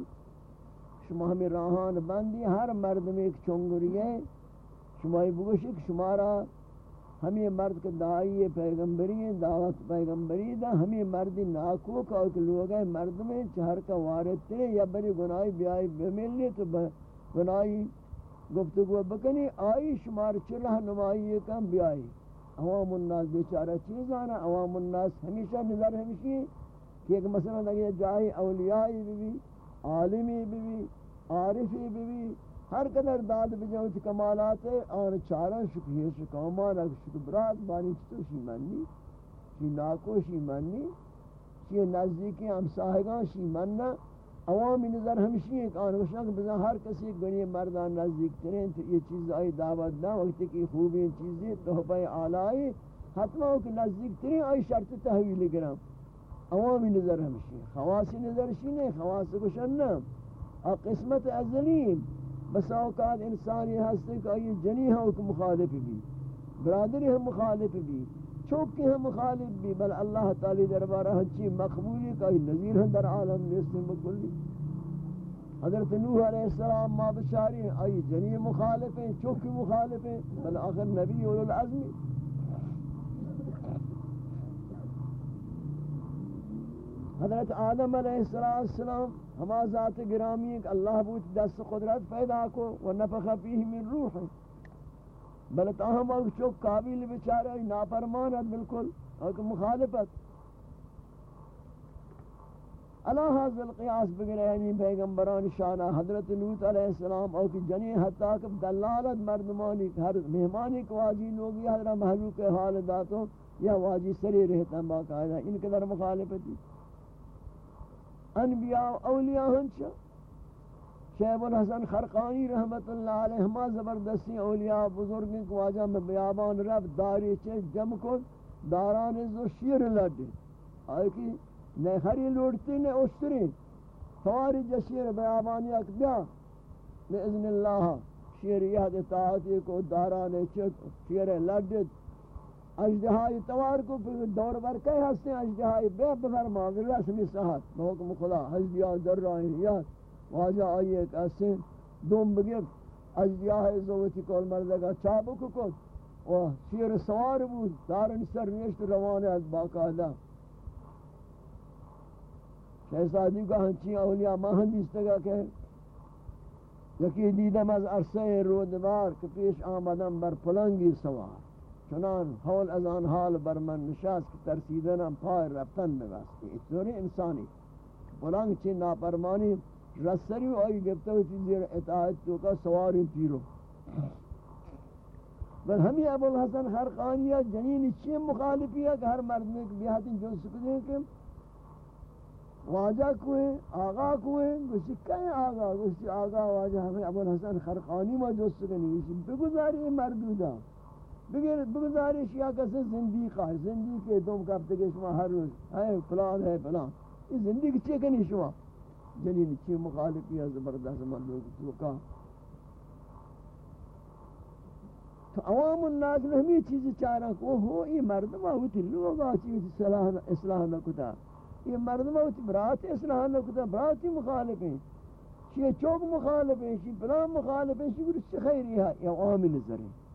شما ہمیں راہان بندی ہر مرد میں ایک چونگری ہے شما ہی بگوشک شمارا ہمیں مرد کے دائی پیغمبری ہیں، دعوت پیغمبری دا ہمیں مرد ناکو کا ایک لوگ ہے مرد میں چہر کا وارد تے یا بری گناہی بیائی بملی تو گناہی گفتگو بکنی، آئی شمار چلہ نمائی کم بیائی۔ عوام الناس بیچارہ چیز آنا، عوام الناس ہمیشہ نظر ہمیشہ کہ ایک مثلا اگر جائے اولیائی بھی بھی، عالمی بھی بھی، عارفی بھی بھی ہر قدر داد بجاؤں چی کمالات ہے، آن چارہ شکریہ شکامان اگر شکر برات بانی چطور شی مننی شی ناکو شی مننی شی نزدیکی ہمساہگان شی مننا عوامی نظر ہمشی ایک آن وشنا بزن ہر کسی گنی مردان نزدیک ترین تو یہ چیز آئی دعوت دا وقت کی خوبی چیزی تحبہ آلائی، حتما ہو کہ نزدیک ترین آئی شرط تحویل گرام عوامی نظر ہمشی خواسی نظر شی نہیں خواس کشن نا قسمت ازلیم۔ بس اوقات انسانی ہستے کا یہ جنی ہاں مخالف بھی، برادری ہم مخالف بھی، چوکی ہم مخالف بھی، بل اللہ تعالی دربارہ ہنچی مقبولی کا ہی نظیر ہیں در عالم نیستن مکلی حضرت نوح علیہ السلام ما بشاری ہیں آئی جنی مخالف ہیں، چوکی مخالف ہیں، بل آخر نبی اولو العظمی حضرت آدم علیہ السلام ہما ذات گرامی ایک اللہ بوت دست قدرت پیدا کو ونفخ فیہ من روح بل تاہم اگر چوک قابل بچارہ نافرمانت بالکل اگر مخالفت اللہ حاضر قیاس بگرے ہیں یعنی پیغمبران شانہ حضرت نوت علیہ السلام او کی جنی حتی کہ دلالت مردمانی ہر مہمانی کو واجی لوگی حضرت محلوق حال داتوں یا واجی سری رہتا باقاعدہ، ان کے در مخالفتی انبیاء اولیاء ہنچا؟ شیب الحسن خرقانی رحمت اللہ علیہ ہما زبردستی اولیاء بزرگیں کو آجا میں بیابان رب داری چے جم کو داران زو شیر لڑی آئے کی، نئے خری لوڑتی نئے اشتری۔ سواری جشیر بیابانی اک بیا۔ بإذن اللہ، شیر یاد اطاعتی کو داران چے شیر لڑی اجدہائی توار کو دور بر کئی ہستے ہیں، اجدہائی بے بفرما رسمی صحت بحکم خدا حجدیان در رائیں یاد واجہ آئیے ایک ایسے دوم بگیر اجدیاء زوتی کول مردگا چابو ککل و شیر سوار بود، دارن سر نیشت روانے از باقاعدہ۔ شہزادی جی کا ہنچی اولیاء ماہن دیستگا کہ یکی دیدم از عرصہ رودبار کہ پیش آمدم بر پلنگی سوار۔ چنان حول از آن حال بر من نشست کہ ترسیدنم پای رفتن میں واسطی انسانی پلنگ چی ناپرمانی رسری آئی گفتا ہوئی زیر اطاعت تو کا سواری تیرو. بل ہمی ابو الحسن خرقانیہ جنین چیم مخالفی ہے کہ ہر مرد میں بیہاتی جو سکتے ہیں کہ واجہ کوئے، آغا کوئے، گوشی کہیں آغا، گوشی آغا واجہ، ہمیں ابو الحسن خرقانی ما جو سکتے ہیں گوشی بگزاری مردودہ مردودا بگزاری شیعہ کسی زندیقہ زندیق ہے دوم کبتے کہ شما ہر روز ہے فلان ہے فلان۔ یہ زندگی چیئے کنی شما۔ جنین چی مخالفی ہے، زبردست من لوگ تو کا تو عوام الناس نے ہمیں چیز چارہ کو، ہو، یہ مردم ہوتی لوگا چیز اصلاح نہ کتا۔ یہ مردم ہوتی، برات اصلاح نہ کتا براتی مخالف ہیں۔ یہ چوک مخالف ہیں شی بلان مخالف ہیں شی گرس خیری ہے، یہ عوام نظر ہے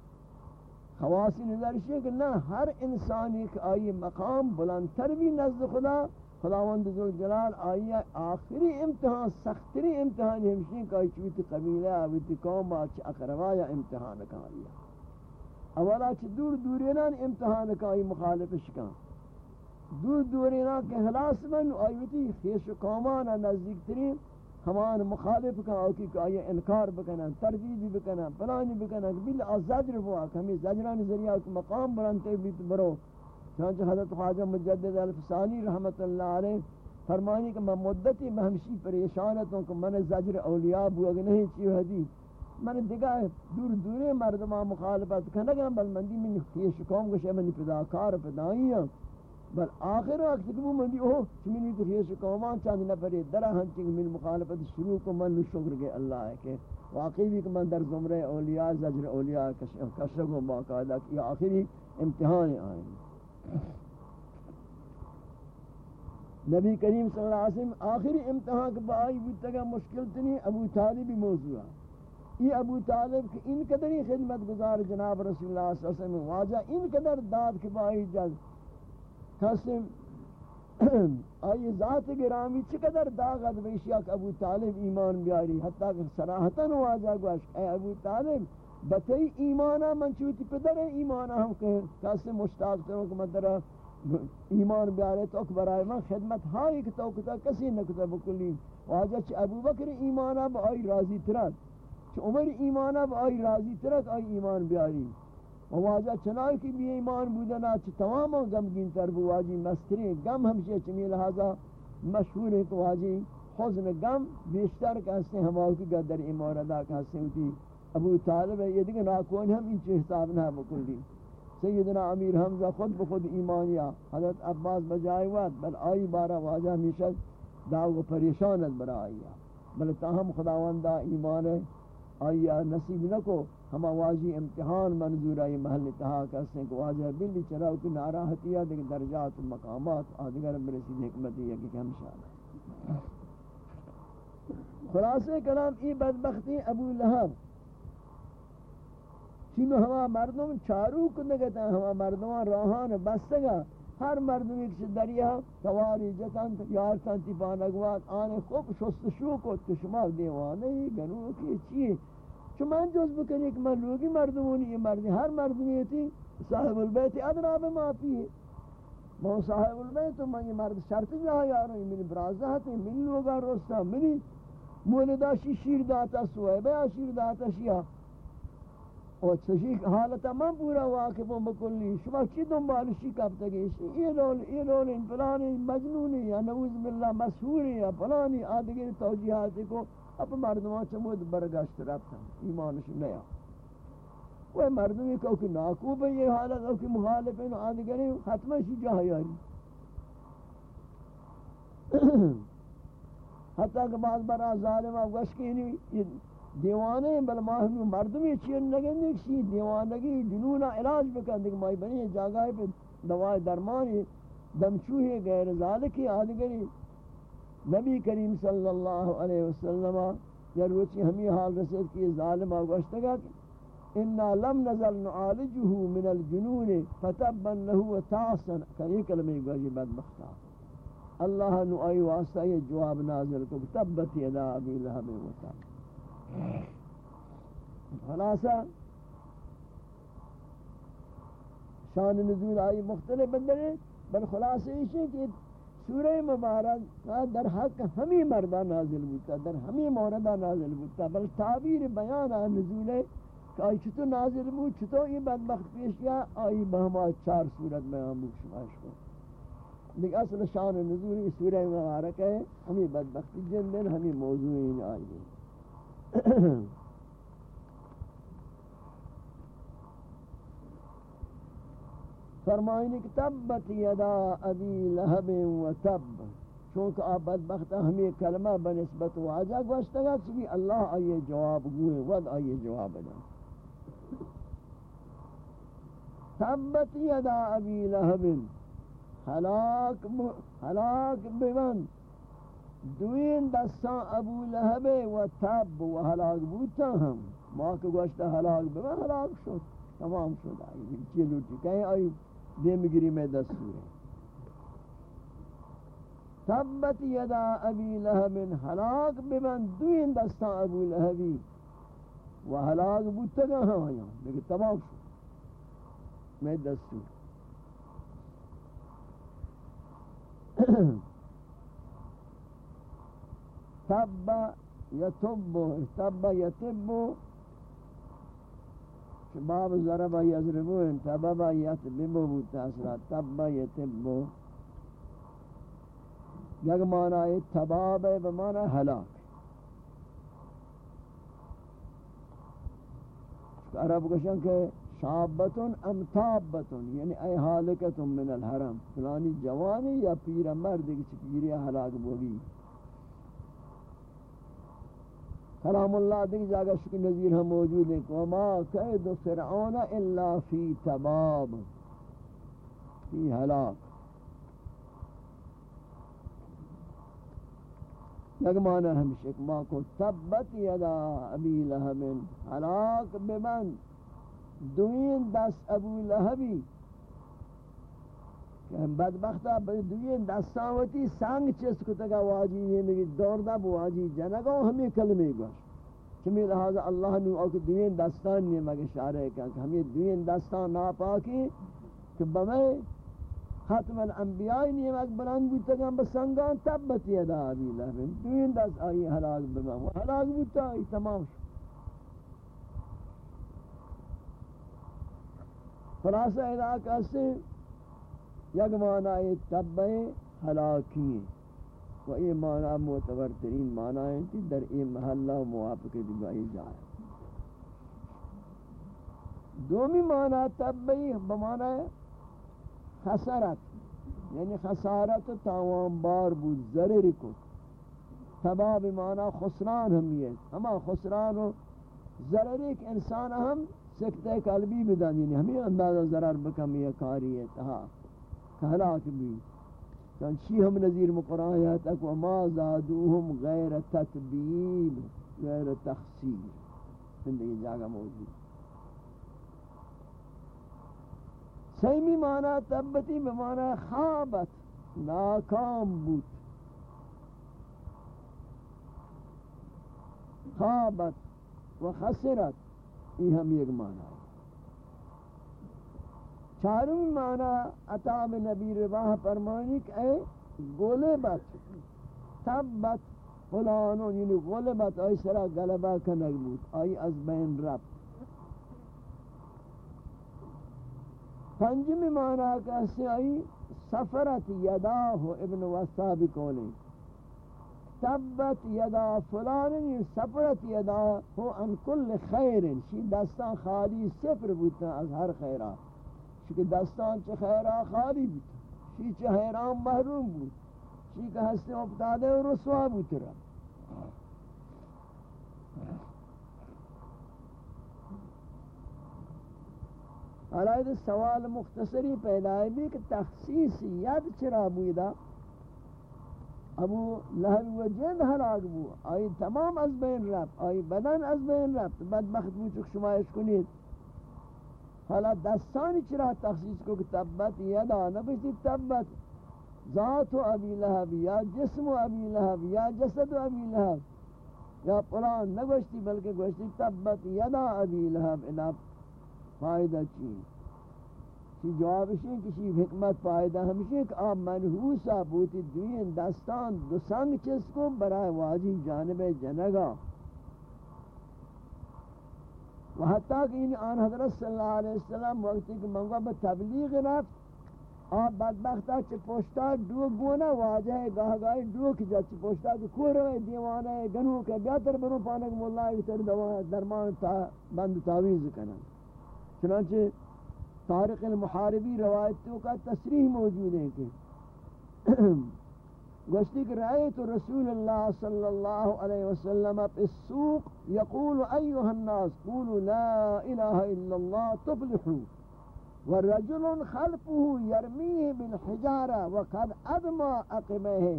خواسی نظر ہے کہ نہ ہر انسانی کہ آئی مقام بلندتر بھی نزد خدا، خداوند ذو جلال آئی آخری امتحان، سختری امتحان ہمشین کہ چویت قبیلہ آویت قوم آچ اقربایا امتحان کا آئی اولا چھ دور دورینان امتحان کا آئی مخالف شکان دور دورینان کے حلاس من آئیوتی خیش قومانا نزدیک ترین ہمان مخالف کا اوکی کہ آئیے انکار بکنا تردیدی بکنا پلانی بکنا بل ازجر ہوا کہ ہمیں زجران ذریعہ کہ مقام برانتے بھی برو۔ چانچہ حضرت خواجہ مجدد الفسانی رحمت اللہ علیہ فرمانی کہ میں مدتی بہمشی پریشانتوں کہ من زجر اولیاء بو، اگر نہیں چیو حدیث من دگاہ دور دورے مردمان مخالفت کنگا بل مندی من خیش قوم گوشے منی پداکار پدائیاں۔ بل آخر وقت کہ وہ مندی، اوہ چمینی تو خیش قومان چاند نفری درہ ہنچنگ من مخالفت شروع کو من شکر کے اللہ ہے کہ واقعی بھی کہ من در زمرے اولیاء، زجر اولیاء کشک و باقاعدہ کہ آخری امتحان آئیں نبی کریم صلی اللہ علیہ وسلم آخری امتحان کے بائی بودتا گا مشکل تنی ابو طالبی موضوع یہ ابو طالب کہ ان قدر ہی خدمت گزار جناب رسول اللہ صلی اللہ علیہ وسلم، واجہ ان قدر داد کے بائی جز قسم *clears throat* آئی ذات گرامی چقدر داغت بیشیا کہ ابو طالب ایمان بیاری، حتیٰ کہ صراحتاً واجہ گوش اے ابو طالب بطئی ایمانا من چوتی پدر ایمانا ہم کہ قسم مشتاق تروں کہ مدرہ ایمان بیارے تو برائے من خدمت ہائی کہ تو کتا کسی نکتا بکلی۔ واجہ چھ ابو بکر ایمانا با آئی راضی ترد چھ عمر ایمانا با آئی راضی ترد آئی ایمان بیاری۔ واجہ چنائی کی بھی ایمان بودنا چھ تمام غمگین تر بو واجی مستری غم ہمشہ چمی لہذا مشہور ہے کہ واجی حزن غم بیشتر کہتے ہیں ہمارے کی در ایمان ادا کہتے ہیں ابو طالب ہے، یہ دیکھیں ناکون ہم انچہ حساب نہ بکلی سیدنا امیر حمزہ خود بخود ایمانیا حضرت عباس بجائے وقت بل آئی بارہ واجہ ہمیشہ داو پریشانت برا آئیا بل تاہم خداوندہ ایمان ہے آئیا نصیب نہ کو ہم واجی امتحان منظور آئی محل تہا کہتے ہیں کہ واجہ بلی چراؤ کی ناراحتی ہے، دیکھ درجات و مقامات، آدھگر برسید حکمتی ہے کہ ہم شاء خلاصے کلام ای بدبختی ابو لہب۔ چینو ہما مردم چارو کنگتا ہما مردمان راہان بستگا۔ ہر مردم ایک سے دریا، سواری جتن یارتن تیپانگوات آنے خوب شستشو کو تشمال دیوانے گنو کی چیئے چو من جز بکنی کہ من لوگی مردمونی یہ مردی. ہر مردمی تھی صاحب البیت ادنا بما پیئے من صاحب البیت تو من یہ مرد شرط جہاں یارو منی برازہ تے من لوگا روستا منی مولدہ شی شیر داتا سوئے بیا شیر داتا شیعہ اور چشی حالتا من پورا واقف ہوں بکلی. شما چی دنبال شی کب تگی یہ رول یہ رول ان پلانی مجنونی یا نعوذ باللہ مسہوری یا پلانی آدھگر توجیحاتی کو اب مردمان چمود برگشت رفتا ایمانش *clears throat* نیا یعنی وہ مردمی کہ کہ ناکوب ہے یہ حالت او کہ مخالف ہیں آدھگری ختمہ شی جاہی آئی حتیٰ کہ بعض برا ظالم اب گشکی نہیں دیوانے بل ماہمی مردمی چیر نگن نکشی دیوانگی، جنون علاج بکن. دیکھ مائی بنی جاگاہ پہ دوائی درمانی دمچوہی غیر ذالکی آدھگری نبی کریم صلی اللہ علیہ وسلم یا روچی ہمیں حال رسید کی ظالم آگوشتگا کہ انا لم نزل نعالجه من الجنون فتبا له تاسا کئی کلمہ گوشی بدبختا۔ اللہ نو آئی واسطہ یہ جواب نازل کو تبت یدا ابی لہب و تب خلاصہ، شان نزول آئی مختلف بندرے بل خلاصہ یہ کہ سورہ مبارک در حق ہمی مردہ نازل بودتا در ہمی موردہ نازل بودتا بل تعبیر بیان نزول ہے کہ آئی چھتو نازل بود چھتو یہ بدبخت پیش کیا آئی بہما چار صورت بیان بود شماش کو لیکن اصل شان نزول سورہ مبارک ہے، ہمی بدبختی جن دن، ہمی موضوعین آئی *clears throat* فرمائنی کہ تبت یدا ابی لہب و تب، چونکہ آپ بدبختہ ہمیں کلمہ بنسبت واجہ گوشتا گا چبی اللہ آئیے جواب گوئے، ود آئیے جواب دا تبت یدا ابی لہب حلاک حلاک بمن۔ دوین دستان ابو لہب و تب و حلاک بوتا ہم۔ ماں کے گوشتا حلاک بمن حلاک شد، تمام شد۔ آئی چلو ٹھیک آئی۔ دیم گری میں دستور ہے تبت یدا ابی لہب حلاک بمن دوین دستان أبو لہبی و حلاک بودتا ہاں آیا لیکن تمام شو میں دستور تب یتب تب یتب باب ضرب یضربو تبب یتبب بودتا اصلا تب یتب یک معنی تباب ہے بمعنی حلاک عرب کشن کہ شابتن ام تابتن یعنی اے حالکتن من الحرم. فلانی جوانی یا پیر مرد کی پیری حلاک بوگی کلام اللہ دیکھ جاگہ شکر نظیر ہم موجود ہیں وما قید فرعون الا فی تباب. فی حلاک. یک معنی ہمشہ ایک کو تبت یدا ابی لہب حلاک بمن. دوین دست ابو لہبی. بدبختہ دوین دستاوتی سانگ چیز کو واجی یہ مگی دور دا جنگا ہمیں کلمے گوش چمی لہذا اللہ نے اوک دوین دستان نے مگی شارع کہا کہ ہمیں دوین دستان ناپاکی کہ بمیں ختم الانبیاء نیم اک بلند بودتا گم بسنگان تبت یدا ابی لہبن دوین دست آئی حلاق بمن حلاق بودتا آئی تمام شد خلاصہ ادا کہتے یک معنی تبع حلاکی و یہ معنی معتبر ترین معنی ہے کہ در این محلہ موافق دبائی جائے۔ دومی معنی تبعی بمعنی خسارت یعنی خسارت تاوان بار بود، ضرر کو تباہ بمعنی خسران ہم یہ۔ ہما خسران و ضرر ایک انسان ہم سکتے قلبی بدن یعنی ہمیں اندازہ ضرر بکم یہ کاری ہے تہا کہلاک بھی چی ہم نظیر مقرآن ہے تک وما زادوہم غیر تتبیب غیر تخصیب زندگی جاگہ موجود. سیمی معنی تبتی بمعنی خوابت. ناکام بود. خوابت و خسرت. یہ ہم ایک معنی چاروں معنی عطاب نبی رواح فرمانی کہ اے غلبت، تبت فلانون یعنی غلبت آئی سرا غلبہ کنگ بود آئی از بین رب پنجمی معنی کہتے آئی سفرت یداہ ابن وصاب کولیں تبت یدا فلان یعنی سفرت یدا ہو ان کل خیر شی دستان خالی صفر بودتا از ہر خیرہ شی دستان چه خیرہ خالی بودتا شی چه حیران محروم بود، شی که هستی افتاده و رسوا بودتا علائد سوال مختصری پیدا بھی کہ تخصیص یاد چرا بودا ابو لہب و جند ہلاک بو آئی تمام از بین رفت، آئی بدن از بین رفت، بدبخت بو چک شمایش کنید۔ حالا دستانی چرا تخصیص کو کہ تبت یدا نبشتی تبت؟ ذات و ابی لہب یا جسم و ابی لہب یا جسد و ابی لہب؟ یا پران نگوشتی بلکہ گوشتی تبت یدا ابی لہب؟ ادا فائدہ چی؟ کی جواب ہے کسی حکمت فائدہ ہمشہ کہ آپ منحوسا بوتی دوین دستان دو سنگ کو برای واجی جانب جنگا۔ و حتیٰ کہ ان آن حضرت صلی اللہ علیہ وسلم وقتی کہ منگوا با تبلیغ رفت آپ بدبختہ چھ پوشتا دو گونا واجہ ہے گاہ گاہی دو کی جا چھ پوشتا کہ کوئی روئے دیوانا ہے گنو کے بیاتر بنو پانک مولا ایتر درمان تا بند تاویز کرنا چنانچہ طارق المحاربی روایتوں کا تصریح موجود ہے کہ *clears throat* گوشتی کہ رأیت رسول اللہ صلی اللہ علیہ وسلم پی السوق یقول ایوہ الناس قولوا لا الہ الا اللہ تفلحو ورجل خلفه یرمیه بالحجارہ وقد ادما اقبہ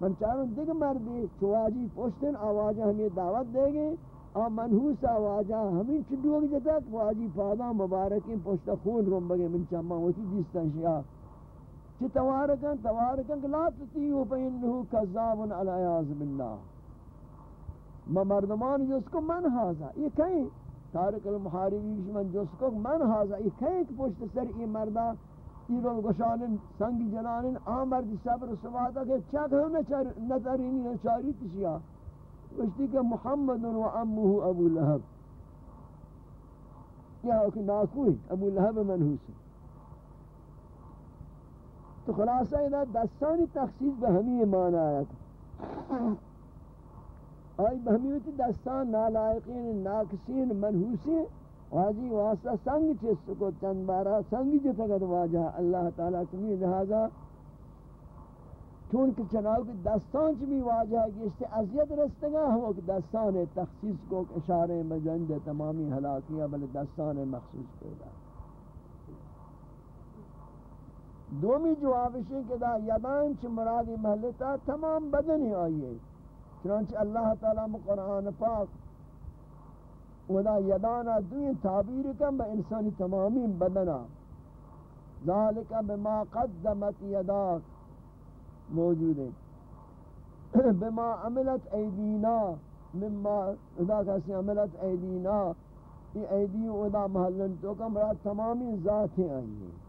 من چاہوں دیکھ مردی چواجی پوشتن آوازہ ہمیں دعوت دے گے اور منحوس آوازہ ہمیں چڈوگ جتا کہ واجی پادا مبارکی پوشتا خون رم بگے من چاہوں وچی جیستان شیعہ چی توارکن توارکن لا تتیو پا انہو کذاب علیاز باللہ۔ ما مردمان جس کو من حاضا یہ کہیں؟ تارک المحاربی من جس کو من حاضا یہ کہیں کہ پشت سر ای مردہ ایرون گشانن، سنگی جنانن آمرد صبر سواتا کہ چک ہم نترینی نچاری تشیا پشتی کہ محمد و امہو ابو لہب۔ یہ کہ ناکوئی، ابو لہب منحوس ہے۔ تو خلاصہ ادا دستانی تخصیص بہمی معنی آیا آئی بہمی ہوتی دستان نالائقین، ناکسین، منحوسین. واجی واسطہ سنگ چیز کو چند بارا سنگ جو تکت واجہ اللہ تعالیٰ کمی لہذا چون کہ چناؤ کی دستان چی بھی واجہ ہے کہ عذیت رستگا ہم کہ دستان تخصیص کو اشارے مجند تمامی حلاکیہ، بلے دستان مخصوص کو دا دومی جوابش ہے کہ دا یدان چھ مرادی محلتا تمام بدنی آئیے چنانچہ اللہ تعالیٰ قرآن پاک ودا یدانا دوی تعبیر کم با انسانی تمامی بدنا. ذالک بما قدمت یداک موجود ہے *clears throat* بما عملت ایدینا، مما ادا کسی عملت ایدینا یہ ایدی ادا محلن تو کم را تمامی ذاتیں آئی ہیں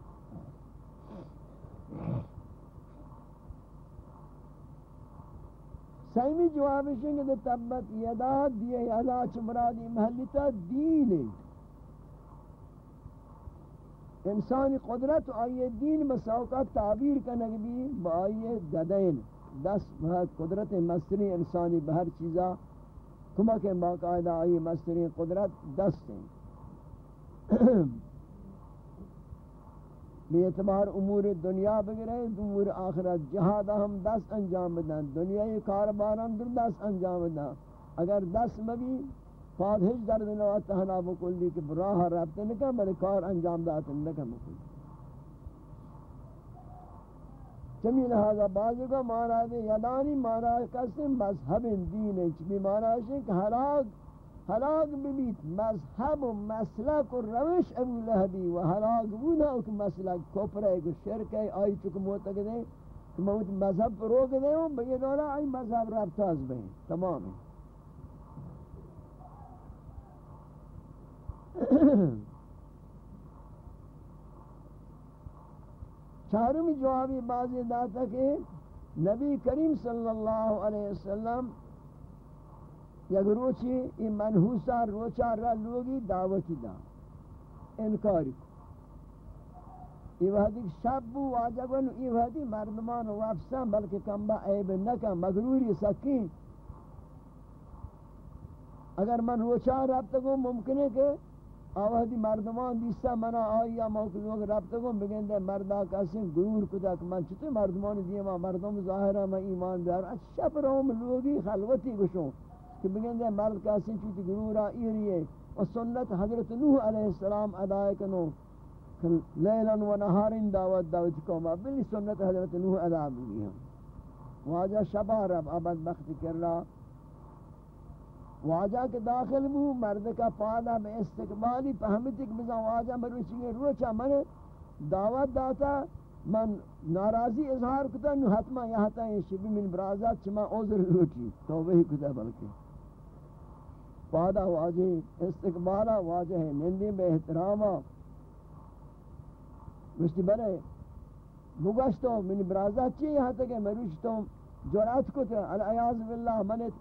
سیمی جوابش ہے کہ تبت یدا دیئے یدا چمرادی محلیتا دین انسانی قدرت آئیے دین مساوقات تعبیر کا نگبی با آئیے ددین۔ دس قدرت مستری انسانی بہر چیزا۔ کمک باقاعدہ آئیے مستری قدرت دس ہیں۔ بے اعتبار امور دنیا بگرے، امور آخرت جہاد ہم دس انجام دن دنیا دنیای کارباران در دس انجام دن اگر دس مبی فاد ہج درد نوا تہنا بکلی کہ براہ رابط نکا بلے کار انجام داتا نکا بکلی چمی لہذا بازو کا مانا دے یدانی مانا کسی مذہب دین ہے چمی مانا ہے کہ حلاق ہلاک ببیت مذہب و مسلک و روش ابو لہبی و ہلاک بودا اک مسلک کفر ہے کچھ شرک ہے آئی چکو موتک دے کہ موت مذہب پر روک دے ہوں بھئی دولا آئی مذہب رابطاز بہیں تمام. *coughs* ہیں چارمی جوابی بازی داتا کہ نبی کریم صلی اللہ علیہ وسلم یک روچی، این منحوسا روچا را لوگی دعوتی دا انکاری کو ای وحدی شب بو واجہ گوئن ای وحدی مردمان وافسان بلکہ کم با عیب نکا مغروری سکین. اگر من روچا رابطہ گو ممکن ہے کہ آوہدی مردمان دیستا منا آئی یا موقع لوگ رابطہ گو بگن دے مردہ کسی گرور کتا کہ من چھتے مردمان دیما مردم ظاہرہ میں ایمان دار. اچھا پر ہم لوگی خلوتی گشوں کہ بگن دے مرد کاسی چوتی گرورا ایریے و سنت حضرت نوح علیہ السلام ادائے کنو. لیلا و نہارن دعوت دعوت کوما بلی سنت حضرت نوح ادا بھی ہم واجہ شبہ رب عبد بخت کر واجہ کے داخل بو، مرد کا پادا میں استقبالی پہمتی کہ بزا واجہ مروچی روچا من دعوت داتا. من ناراضی اظہار کتا. نو حتما یہاں تا یہ شبی من برازات چما عذر لوٹی توبہ ہی کتا بلکہ پادا واجہ استقبالا واجہ ہے نندی بے احتراما مشتی برے مگشتو منی برازا چی یہاں تک مروشتو جرات کو تھا العیاض باللہ منت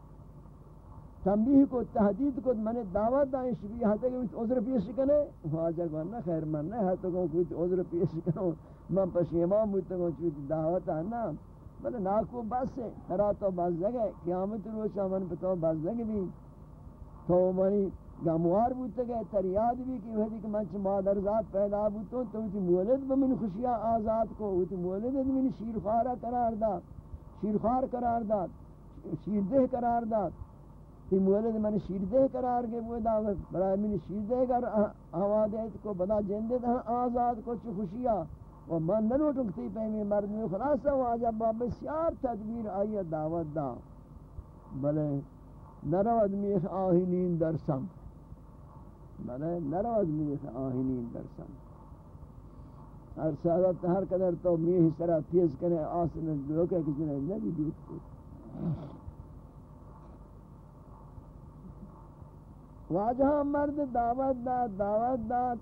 تنبیہ کو، تحدید کو من دعوت دائیں شبی یہاں تک میں عذر پیش کنے واجہ ہاں، کو نہ خیر من نہ ہے تو کوئی عذر پیش کرو من پشیمان بودتا کو چوتی دعوت آنا بلے ناکو بس ہے، ترا تو بس جگہ قیامت روچا من پتو بس جگہ بھی تو منی گموار بودتا گئے تریاد بھی کہ وہ کہ منچ مادر ذات پیدا بودتا تو تی مولد بمن خوشیاں آزاد کو وہ تی مولد من شیرخارہ قرار دا شیرخوار قرار داد. شیردہ قرار داد. تی مولد من شیردہ قرار گئے، وہ دا برای من شیردہ گر آوادیت کو، بدا جندت ہاں آزاد کو چو خوشیا و من نلو ٹکتی پیمی مرد میں خلاصا واجب با بسیار تدبیر آئی، دعوت دا بلے نرود میخ آہینین در سم. بلے نرود میخ آہینین در سم. ہر سعادت ہر قدر تو میہ سرا تیز کرے آسن لوکے کسی نے نبی دیت کو. واجہ مرد دعوت دا دعوت دا.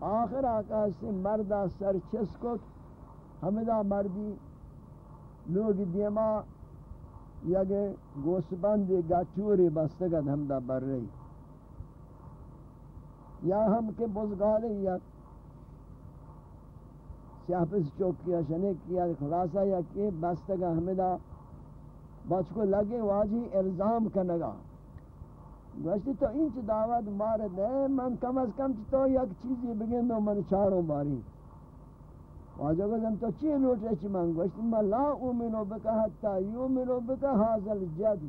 آخر آقا سے مردہ سر چس کو ہمدہ مردی لوگ دیما یگے گوسبند گاچوری بستگد ہمدہ بر رہی یا ہم کے بزگالے یا سیاپس چوک کیا شنے کیا خلاصہ یا کہ بستگا ہمدہ بچ کو لگے واجی الزام کنگا گوشتی تو اینچ دعوت مارد ہے من کم از کم تو یک چیزی بگن دو من چاروں باری واجہ گوشتم تو چی لوٹ رہی چی من گوشتی من لا اومنو بکا حتی یومنو بکا حاضر جدی.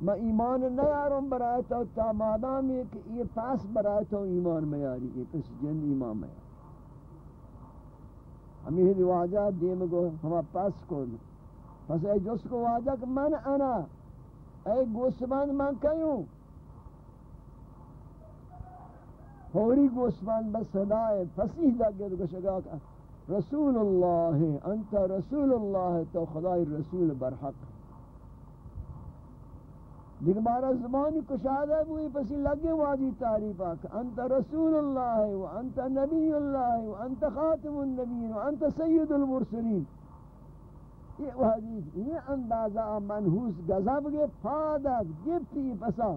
میں ایمان نیارم برای تو، تا مادامی کہ یہ پاس برای تو ایمان میاری یہ پس جند ایمان میاری. ہمیں ہی واجہ دیم گو ہما پاس کو پس اے جس کو واجہ کہ من انا اے گوسبند من کیوں فوری گوسبند بس صدای لگے تو کشگا کہ رسول اللہ انت رسول اللہ تو خدای رسول برحق دیکھ بارا زبانی کشادہ ہوئی پسی لگے واجی تعریفہ کہ انت رسول اللہ و انت نبی اللہ و انت خاتم النبین و انت سید المرسلین. یہ حدیث یہ اندازہ منحوس غضب کے پادت گفتی پسا.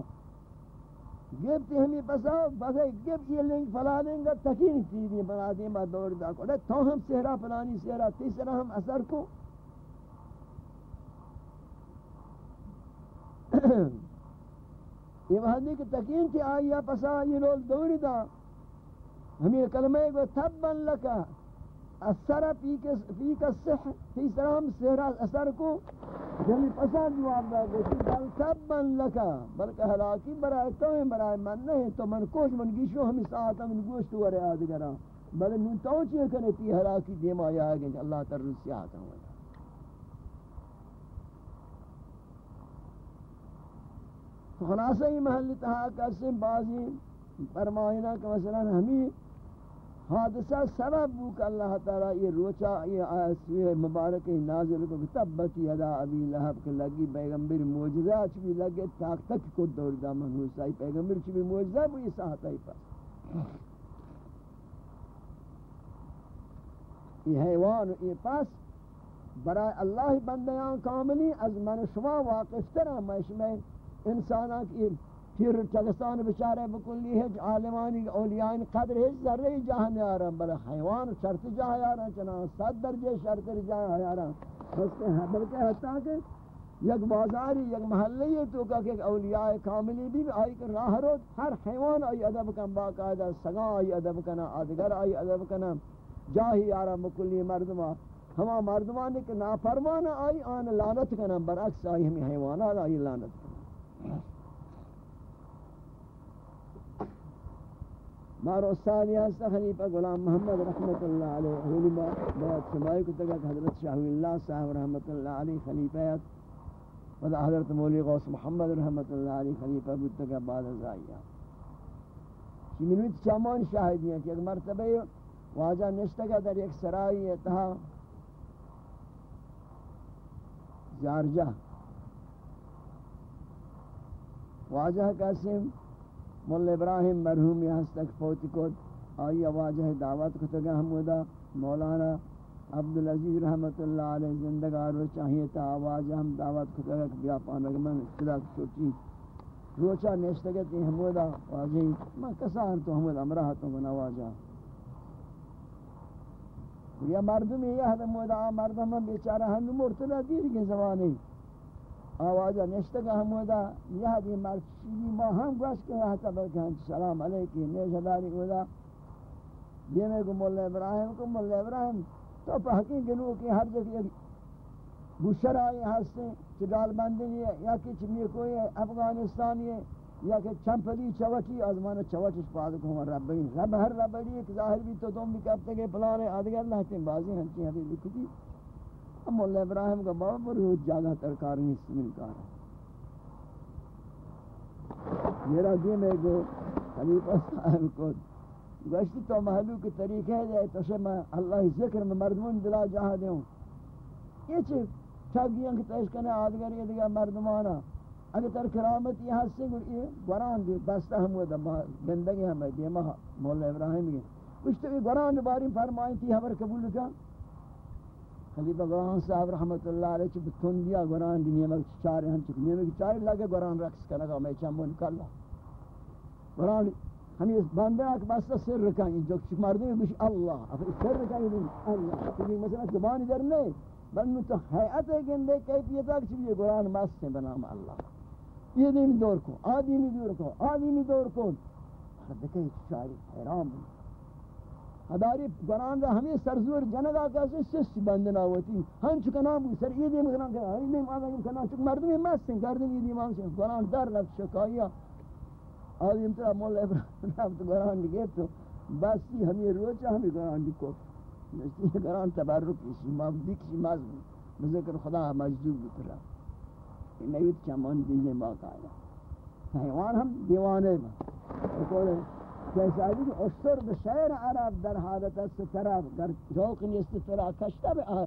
گفتی ہمیں پسا بس گفت یہ لنگ فلا دیں گا، تکین چیزیں بنا دیں با دور دا کو۔ تو ہم سہرا پلانی سہرا، تیسرا ہم اثر کو۔ یہ وحدی کہ تکین تھی آئیا پسا، یہ لول دوری دا۔ ہمیں کلمہ کو تبن لکا۔ اثر فی کا صح فی سلام سہرا اثر کو جلی پسند جواب دا گوشی بل تبن لکا، بلکہ حلاکی برای تو ہیں برای من نہیں، تو من کوش من گیشو ہمی ساعتا من گوشت ورے آدگرا۔ بلے من تو چیئے کنے تی حلاکی دیم آیا آگے اللہ تر رسی آتا ہوں تو خلاصہ یہ محلی تحاک کسی بازی فرمائنہ کہ مثلا ہمیں حادثہ سبب بو کہ اللہ تعالی یہ روچا یہ آیت مبارک نازل کو تبت یدا ابی لہب کے لگی پیغمبر معجزہ چھ لگے تاک تک کو دور دا منوسا پیغمبر چھ بھی معجزہ وہ اس ہی پاس۔ یہ حیوان یہ پاس برای اللہ بندیان کاملی از من شما واقف ترہ میں شما انسانہ کی پھر چگستان بچارے بکلی ہے عالمانی اولیاء قدر ہے ذرے جہاں نہیں آ بلے حیوان شرط جہاں آ رہا چنان صد درجے شرط جہاں آ رہا بلکہ حتیٰ کہ یک بازاری، یک محلی ہے تو کہ اولیاء کاملی بھی آئی کہ راہ رو، ہر حیوان آئی ادب کن، باقاعدہ سگا آئی ادب کنا آدگر آئی ادب کنا جاہی آ رہا مکلی مردمہ۔ ہما مردمان کہ نافرمان آئی، آن لانت کنا برعکس آئی ہمیں حیوانات آئی لانت کنا مارو استادی ہستا خلیفہ غلام محمد رحمت اللہ علیہ اولی بات سمائی کو تک حضرت شاہ اللہ صاحب رحمت اللہ علیہ خلیفہ و حضرت مولی غوث محمد رحمت اللہ علیہ خلیفہ بود تک بعد از آئیا کی منویت چامان شاہدی ہیں کہ ایک مرتبہ واجہ نشتگا در ایک سرائی اتہا زارجہ. واجہ قاسم مول ابراہیم مرحوم یہاں تک فوت کو آئی آواجہ دعوت کو تگا حمودہ مولانا عبدالعزیز رحمت اللہ علیہ زندگار رو چاہیے تا آواز ہم دعوت کو تگا بیا پانک من صدا سوچی روچا نیشتگتی حمودہ واضح میں کسان تو حمود امرہ تو من آواجہ یا مردم یہ ہے حمودہ مردم بیچارہ ہم مرتدہ دیر کے زمانے۔ آوازہ نشتہ نشتگا ہمودا یہ دی مرچی ما ہم گوش کے ہتا بلکہ سلام علیکم نیش داری ودا یہ میں کو مولا ابراہیم کو مولا ابراہیم، تو پہکی گنو کی ہر جگہ گوشر آئے ہستے چڈال بندی ہے، یا کہ چمی کوئی افغانستانی ہے، یا کہ چمپلی چوٹی آزمان چوٹی پاد کو ہمارا رب ہی رب ہر رب ایک ظاہر بھی تو تم بھی کہتے کہ پلان ہے آدھگر اللہ کے بازی ہنچی حدیث لکھتی۔ اب مولا ابراہیم کا بابا پر روز جاگہ ترکار نہیں سمین کار میرا دیم ہے کہ خلیفہ صاحب کو گوشتی تو محلو کی طریقہ ہے تو سے میں اللہ ذکر میں مردمون دلا جہاں دے ہوں۔ یہ چھے چاگیاں کی تیش کنے آدگر یہ دیگا مردمانا۔ اگر تر کرامت یہ حد سے یہ گران دی بستہ ہم وہ دم گندگی ہمیں دیمہ مولا ابراہیم گئے کچھ تو یہ گران باری فرمائی تھی، حبر قبول کا۔ خلیفہ گران صاحب رحمت اللہ علیہ چھ بتون دیا گران دی نیمک چارے ہم چکے نیمک چارے لگے گران رقص کرنا میں چمون کلا گران ہمیں اس بندہ کے بس سر رکھیں جو مردوں میں اللہ اب سر رکھیں اللہ کہ مثلا زبان در نہیں، بل تو حیات گندے کیفیت ہے کہ یہ قرآن مست ہے بنام اللہ۔ یہ دیم دور کو آدمی دور کو آدمی دور کو دیکھیں شاعری حیران ہداری قرآن دا ہمیں سرزور جنگا کیسے سس بندنا ہوتی۔ ہم چکا نام سر یہ دیم قرآن کہ ہم دیم آدھا کنا چکا مردمی مست ہیں کردن یہ دیم آدھا قرآن در لفظ شکایہ۔ آدھی امترا مولا ابراہیم *laughs* تو قرآن لگے تو بس یہ ہمیں روچا ہمیں قرآن لکھو نشتی قرآن تبرک کسی مابدی کسی مازم بذکر خدا مجدوب بکرا یہ نیوت چمان دینے باقا ہے حیوان ہم دیوانے با کہتے کیسا به کہ عرب در حالت است طرف در جوق نیست طرف کشته به آر